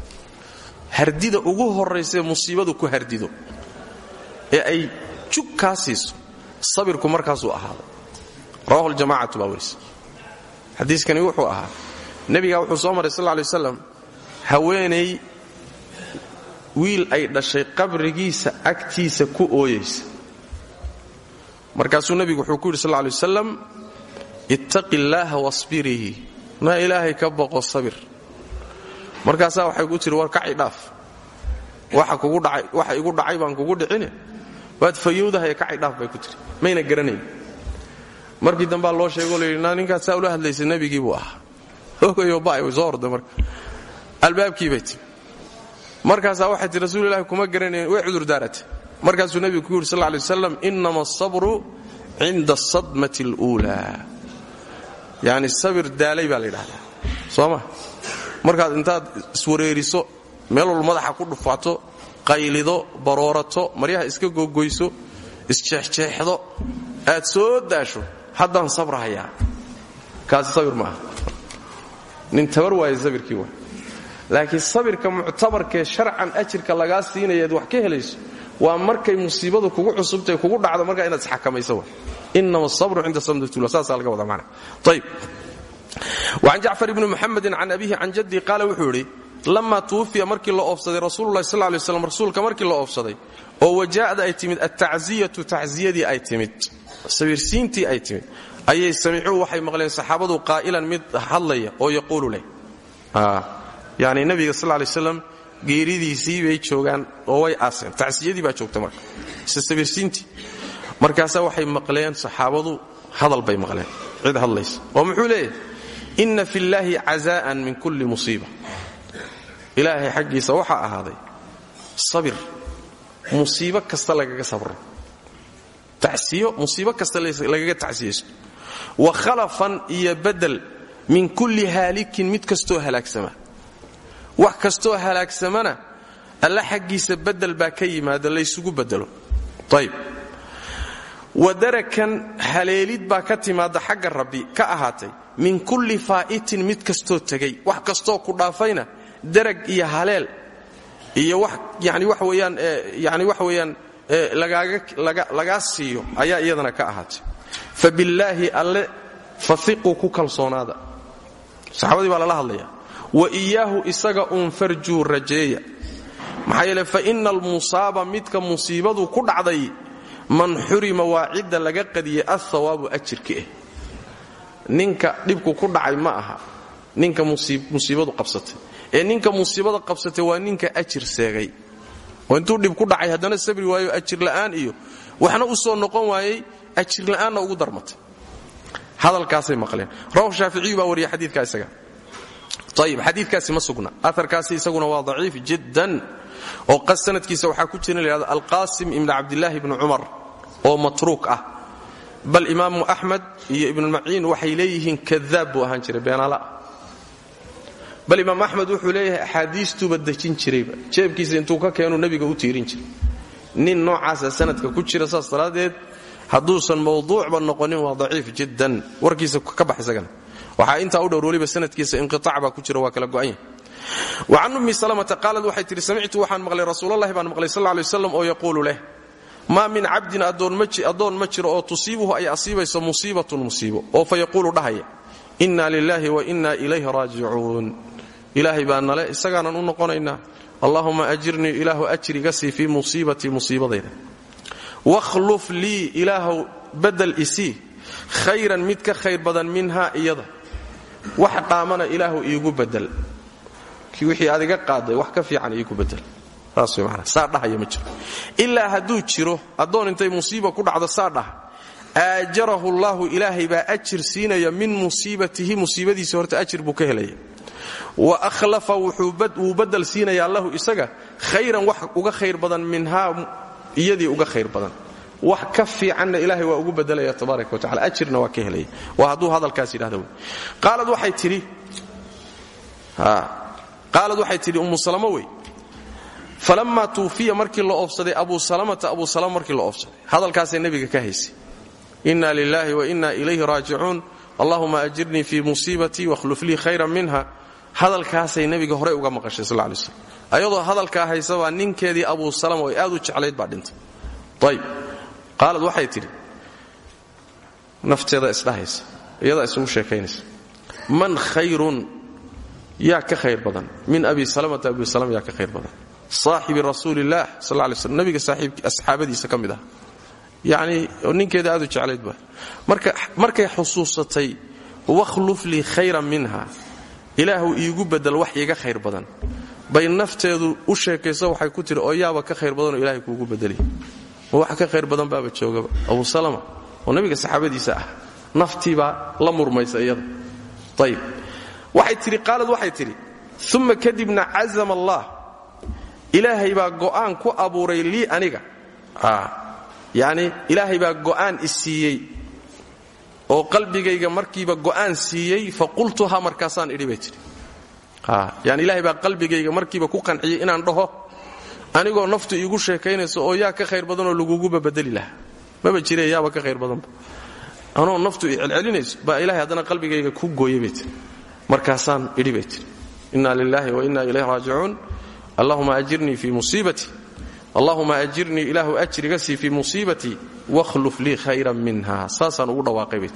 Speaker 1: Hardida ugu horraysaee musiibadu ku hardido. Ee ay jug kaa siiso sabirku markaasuu ahaaday. Rawahu ljamacatu baa warisa xadiiskani wuxuu ahaa nebigaa wuxuu soo maray sal lay waslam haweenay wiil ay dhashay qabrigiisa agtiisa ku ooyaysa markaasuu nebigu wuxuu ku yidhi sal lay wasalam ittaqi illaaha wasbirii na ilaahay ka boqo sabir. Markaasaa waxay ku tihi war kaci dhaaf. Waxa igu dhacay baan kugu dhicine. Waad fayowdahaye kaci dhaaf bay ku tihi mayna garanayn. Markii dambaa loo sheegoo layidhi naa ninkaas saa hadlaysa nebigii buu ahaa. Ogayo way soo marka albaabkii bay timi markaasaa waxay ilahi kuma garanayn way cudurdaaratay markaasuu nebigu ku yidhi sal lay waslam inama asabru cinda asadmati aluulaa. Yacni sabir daalay baa la yidhahdaa. Soo ma? Markaad intaad iswareeriso meel wal madaxa ku dhufaato qaylido baroorato maryaha iska googoyso isjeexjeexdo aad soo daasho haddaan sabrahayaa kaasi sabir ma aha nin tabar waaye sabirkii waa. Laakiin sabirka muctabarkee sharcan ajirka lagaa siinayaad wax ka helayso waa markay musiibadu kugu cusubtay kugu dhacdo markaa inaad isxakamayso. Inama asabru cinda samdatula saasaa laga wada macna ayb wacan jacfar ibni muxamedin can abihi can jaddi qaala wuxuu lama tuwufiya markii la oofsaday rasuululahi sal lay slam rasuulka markii la oofsaday oo wajaa'da ay timid attacziyatu tacziyadii ay timid sabirsiintii ay timid ayay samicuu waxay maqleen saxaabadu qaa'ilan mid hadlaya oo yaquulu leh. Yani nabiga sal lay slam geeridiisii bay joogaan oo way aaseen. Tacsiyadii baa joogta marka. Ise sabirsiintii markaasaa waxay maqleen saxaabadu hadal bay maqleen. Cid hadlaysa. Oo muxuu leeyahay? Inna fi llaahi cazaa'an min kulli musiiba. Ilaahay xaggiisa waxaa ahaaday sabir. Musiibo kasta lagaga sabro. Tacsiyo musiibo kasta lagaga tacsiyaysto wa khalafan iyo badel min kulli haalikin mid kastoo halaagsama wax kastoo halaagsamana alla xaggiisa bedel baa ka yimaada laysugu bedelo ayb wadarakan haleelid baa ka timaada xagga rabbi ka ahaatay. Min kulli faa'itin mid kastoo tegay wax kastoo ku dhaafayna darag iyo haleel iyo wax yani waxa weeyaan yani waxa weeyaan lagaa siiyo ayaa iyadana ka ahaatay. Fa billaahi alle faiquu ku kalsoonaada. Saxaabadii baa lala hadlaya wa iyaahu isaga uun farjuu rajeeya. Maxaa yeele fa ina almusaaba midka musiibadu ku dhacday man xurima waa laga qadiyey athawaabu ajirka eh. Ninka dhibku ku dhacay ma aha. Ninka musiibadu qabsatay. Ee ninka musiibada qabsatay waa ninka ajir seegay. Oo intuu dhib ku dhacay haddana sabri waayo ajir la'aan iyo waxna u soo noqon waayey ajir la'aanna ugu darmatay. Hadalkaasay maqleen. Rawahu shaaficiyu baa wariya xadiidka isaga ayib xadiidkaasi ma sugna. Aarkaasi isaguna waa daciif jiddan oo sanadkiisa waxaa ku jira layhahdo alqaasim ibn cabdilaahi ibni cumar oo matruuk ah. Bal imaamu axmed iyo ibnumaciin waxay leeyihiin kadaab buu ahaan jiray beenaala bal imaam axmed wuxuu leeyahay axaadiistuuba dejin jirayba jeebkiisa intuu ka keenuu nebiga u tiirin jiray. Nin noocaasa sanadka ku jira saas daraaddeed hadduusan mawduucba noqonin waa daciif jiddan. Warkiisa ka bax isagana waxaa intaa u dhowr weliba sanadkiisa inqiaac baa ku jira waa kala go'anya wacan ummi salamata qaalad waxay tihi samictu waxaan maqlay rasuulalahi baan maqlay sal lay waslam oo yaquulu leh maa min cabdin addoon ma jiro oo tusiibuhu ay asiibayso musiibatun musiibo oo fa yaquulu dhahaya inna lilaahi wa inna ilayhi raajicuun. Ilaahay baa nale isagaanan u noqonaynaa allahuma ajirnii ilaahu ajriga sii fii musiibatii musiibadayda wakhluf lii ilaahow badel isii khayran mid ka khayr badan minhaa iyada wax dhaamana ilaahu iigu badel wixii adiga qaaday wax ka fiican iigu badel saa dhahaya ma jiro. Ilaa hadduu jiro addoon intay musiiba ku dhacdo saa dhaha. Aajarahu llaahu ilaahay baa ajir siinaya min musiibatihi musiibadiisa horta ajir buu ka helaya. Wa akhlafa wuu badel siinayaa lahu isaga khayran wax uga khayr badan minhaa iyadii uga khayr badan wax ka fiicanna ilaahay waa ugu bedelaya tabaaraka wa tacala ajirna waa ka helaya waa hadduu hadalkaas yidhahda qaalad waxay tidhi qaalad waxay tidhi ummu salamo wey. Falammaa tuufiya markii la oofsaday abu salamata abu salama markii la oofsaday. Hadalkaasay nebiga ka haysay. Inna lilaahi wa inna ilayhi raajicuun. Allahuma ajirnii fii musiibatii wakhluf lii khayran minha hadalkaasay nebiga horey uga maqashay sal lay slam ayadoo hadalkaa haysabaa ninkeedii abu salama oo aad u jeclayd baa dhintay qaalad waxay tidhi nafteeda isdhahaysa iyadaa isugu sheekaynaysa. Man khayrun yaa ka khayr badan. Min abi salamata abi salama yaa ka khayr badan. Saaxibi rasuulillaah sal lay slm nabiga asxaabadiisa ka mid ah. Ninkeeda aad u jeclayd ba. Markay xusuusatay wakhluf lii khayran minha ilaahu iigu bedel wax iiga khayr badan. Bay nafteedu u sheekaysa waxay ku tiri oo yaaba ka khayr badanoo ilahay kuugu bedeliy ma wax ka khayr badan baaba joogaba. Abu salama oo nabiga saxaabadiisa ah naftiibaa la murmaysa iyada. Ayib waxay tidhi qaalad waxay tidhi uma kadibna cazama allah. Ilaahay baa go'aan ku abuuray lii aniga. Yacni ilaahay baa go'aan i oo qalbigayga markiiba go'aan siiyey fa qultuha markaasaan idhi bay tidhi yani ilaahay baa qalbigayga markiiba ku qanciyey inaan dhaho anigoo naftu iigu sheekaynayso oo yaa ka khayr badanoo laguguba badeli lahaa. Maba jire yaaba ka khayr badanba anoo naftu i celcelinayso baa ilahay haddana qalbigayga ku gooyey bay tii inna lilaahi wa inna ilayhi raajicuun. Allahuma ajirnii fii musiibatii allahuma ajirnii ilaahu ajriga sii fii musiibatii wakhluf lii khayran minha saasaan ugu dhawaaqay bay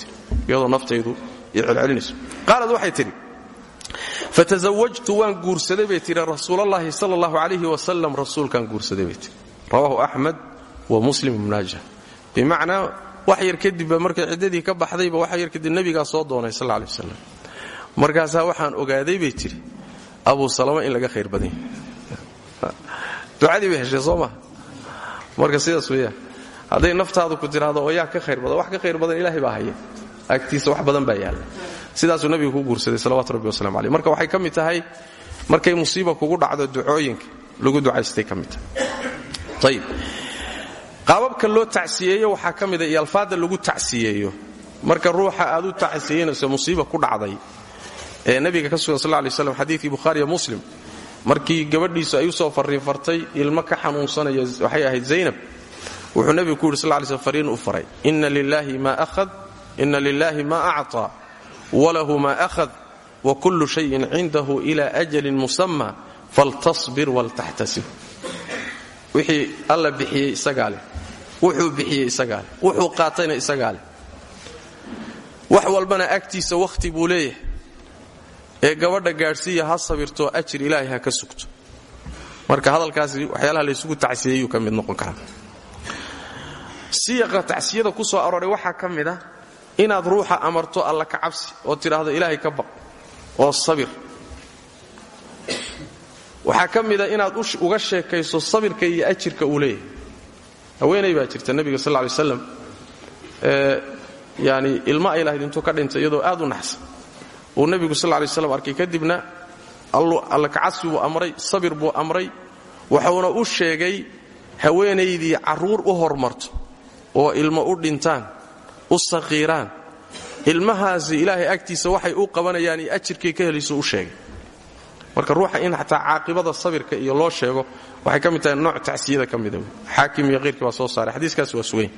Speaker 1: naftaydu i celcelinayso. Qaalad waxay tidhi fatazawajtu waan guursaday bay tihi rasuulallaahi sal allahu calayhi wasalam rasuulkaan guursaday bay tihi rawaahu axmed wa muslim ibnaaja bimacnaa wax yar kadibba markay ciddadii ka baxdayba wax yar kadib nebigaa soo doonay sal lay wasalam markaasaa waxaan ogaaday bay tidhi abu salama in laga khayr badan yahay ducadii bay heshay sidaas weeyaan hadday naftaadu ku tiraahdo oo ka khayr badan wax ka khayr badan ilaahay baa haya agtiisa wax badan baa yaalla sidaasuu nabigu ku guursaday salawatu rabbi waslamu aleyh. Marka waxay ka mid tahay markay musiiba kugu dhacdo ducooyinka lagu ducaystay ka tahay. Ayib qaababka loo tacsiyeeyo waxaa ka mida iyo alfaadda lagu tacsiyeeyo. Marka ruuxa aad u tacsiyeynayso musiiba ku dhacday ee nabiga ka sugan sal lay slam xadiidkii bukhaariya muslim markii gabadhiisu ay u soo farriinfartay ilmo ka xanuunsanaya waxay ahayd zaynab wuxuu nebigu ku yidhi sal lay fariin u faray. Inna lilaahi ma ahad inna lilaahi ma acطaa walahu ma ahad wa kullu shayin cindahu ila ajalin musamma faltasbir waltaxtasib wixii alla bixiyey isagaa leh wuxuu bixiyey isagaa leh wuxuu qaatayna isagaa leh wax walbana agtiisa wakhti buu leeyahay ee gabadha gaadhsiiya ha sabirtoo ajir ilaahay ha ka sugto marka hadalkaasi waxyaalaha laysugu siyaqa tacsiyada ku soo arooray waxaa ka inaad ruuxa amarto alla ka cabsi oo tidhaahdo ilaahay ka baq oo sabir. Waxaa ka mida inaad uga sheekayso sabirka iyo ajirka uu leeyahay. Haweenay baa jirta nebiga sal lay slam yani ilmo ay lahayd ka dhintay iyadoo aad u naxsan. Uu nebigu sal lay slam arkay kadibna alla kacabsi buu amray sabir buu amray wuxuuna u sheegay haweenaydii carruur u hormarto oo ilmo u dhintaan u saqiiraan. Ilmahaasi ilaahay agtiisa waxay u qabanayaan iyo ka helayso u sheegay. Marka ruuxa in xataa caaqibada sabirka iyo loo sheego waxay ka mid tahay nooc tacsiyada ka mida xaakim iyo keyrkii soo saaray. Xadiiskaas waa sugan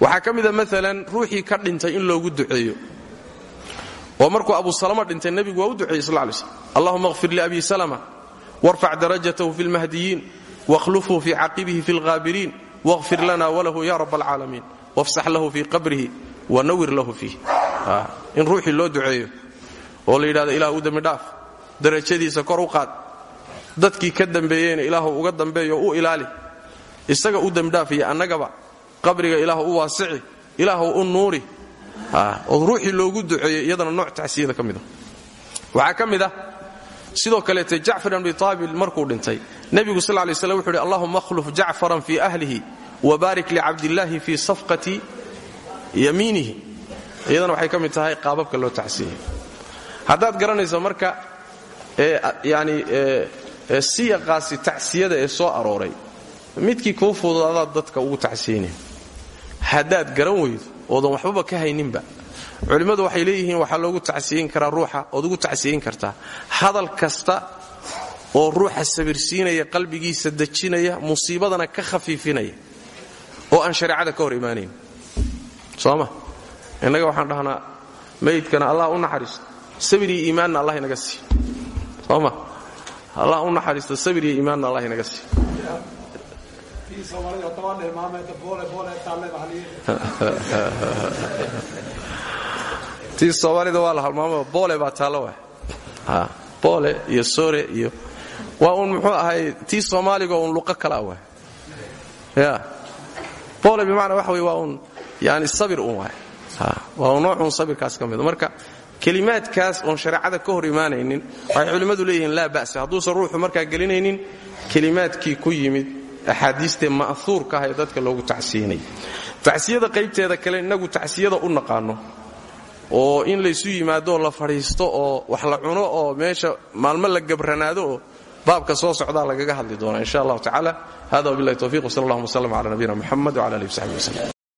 Speaker 1: waxaa ka mida maalan ruuxii ka dhintay in loogu duceeyo. Oo markuu abu salama dhintay nebigu waa u duceeyey sal lay slm allahuma qfir liabi salama warfac darajatahu fi lmahdiyiin wakhlufhu fii caqibihi fi lghaabiriin waqfir lana walahu ya rab alcaalamiin wafsax lahu fii qabrihi wanawir lahu fiih in ruuxii loo duceeyo oo la yidhahdo ilah u dembidhaaf darajadiisa kor u qaad dadkii ka dambeeyeyna ilaahu uga dambeeyo u ilaali. Isaga u dembidhaafaya annagaba qabriga ilaahu u waasici ilaahu u nuuri. Oo ruuxii loogu duceeyey iyadana nooc tacsiyada ka mida waxaa ka mid ah sidoo kaleete markuu dhintay. Nebigu sal lay slam wuxu uhi allahuma akhluf jacfaran fii ahlihi wabaarik licabdillaahi fii safqati yamiinihi. Iyadana waxay ka mid tahay qaababka loo tacsiyey haddaad garanayso marka yani siyaqaasi tacsiyada ee soo arooray midkii kuu fududaadaad dadka ugu tacsiynay haddaad garan weydo oodan waxbaba ka hayninba. Culimmadu waxay leeyihiin waxaa loogu tacsiyin karaa ruuxa ood ugu tacsiyin kartaa. Hadal kasta oo ruuxa sabirsiinaya qalbigiisa dejinaya musiibadana ka khafiifinaya oo aan shareecada ka hor imaanayn sooma. Innaga waxaan dhahnaa maydkana allah u naxariisto sabir iyo iimaanna allah inaga sii. Sooma. Allah u naxariisto sabir iyo iimaanna allah inaga sii. Tii soomaalida waa la halmaamo boole baa taallo wa boole iyo sore iyo waa uun muxuu ahay tii soomaaligo uun luqo kala waay. Ya. Boole bimacnaa waxa wey waa uun yani sabir un waay. Waa un noocuun sabirkaas ka mida marka kelimaadkaas oon shareecada ka hor imaanaynin waxay culimmadu leeyihiin laa ba'sa. Hadduusan ruuxu markaa gelinaynin kelimaadkii ku yimid axaadiistee ma'huurka ah ee dadka loogu tacsiyinay tacsiyada qaybteeda kale innagu tacsiyada u naqaano. Oo in laysu yimaadoo la fadhiisto oo wax la cuno oo meesha maalmo la gabranaado baabka soo socdaa lagaga hadli doonaa insha allahu tacaala. Hada wabillahi towfiq wsal allahuma wslm cala nabiyina muxamed wcala alihi wsaxbi wslm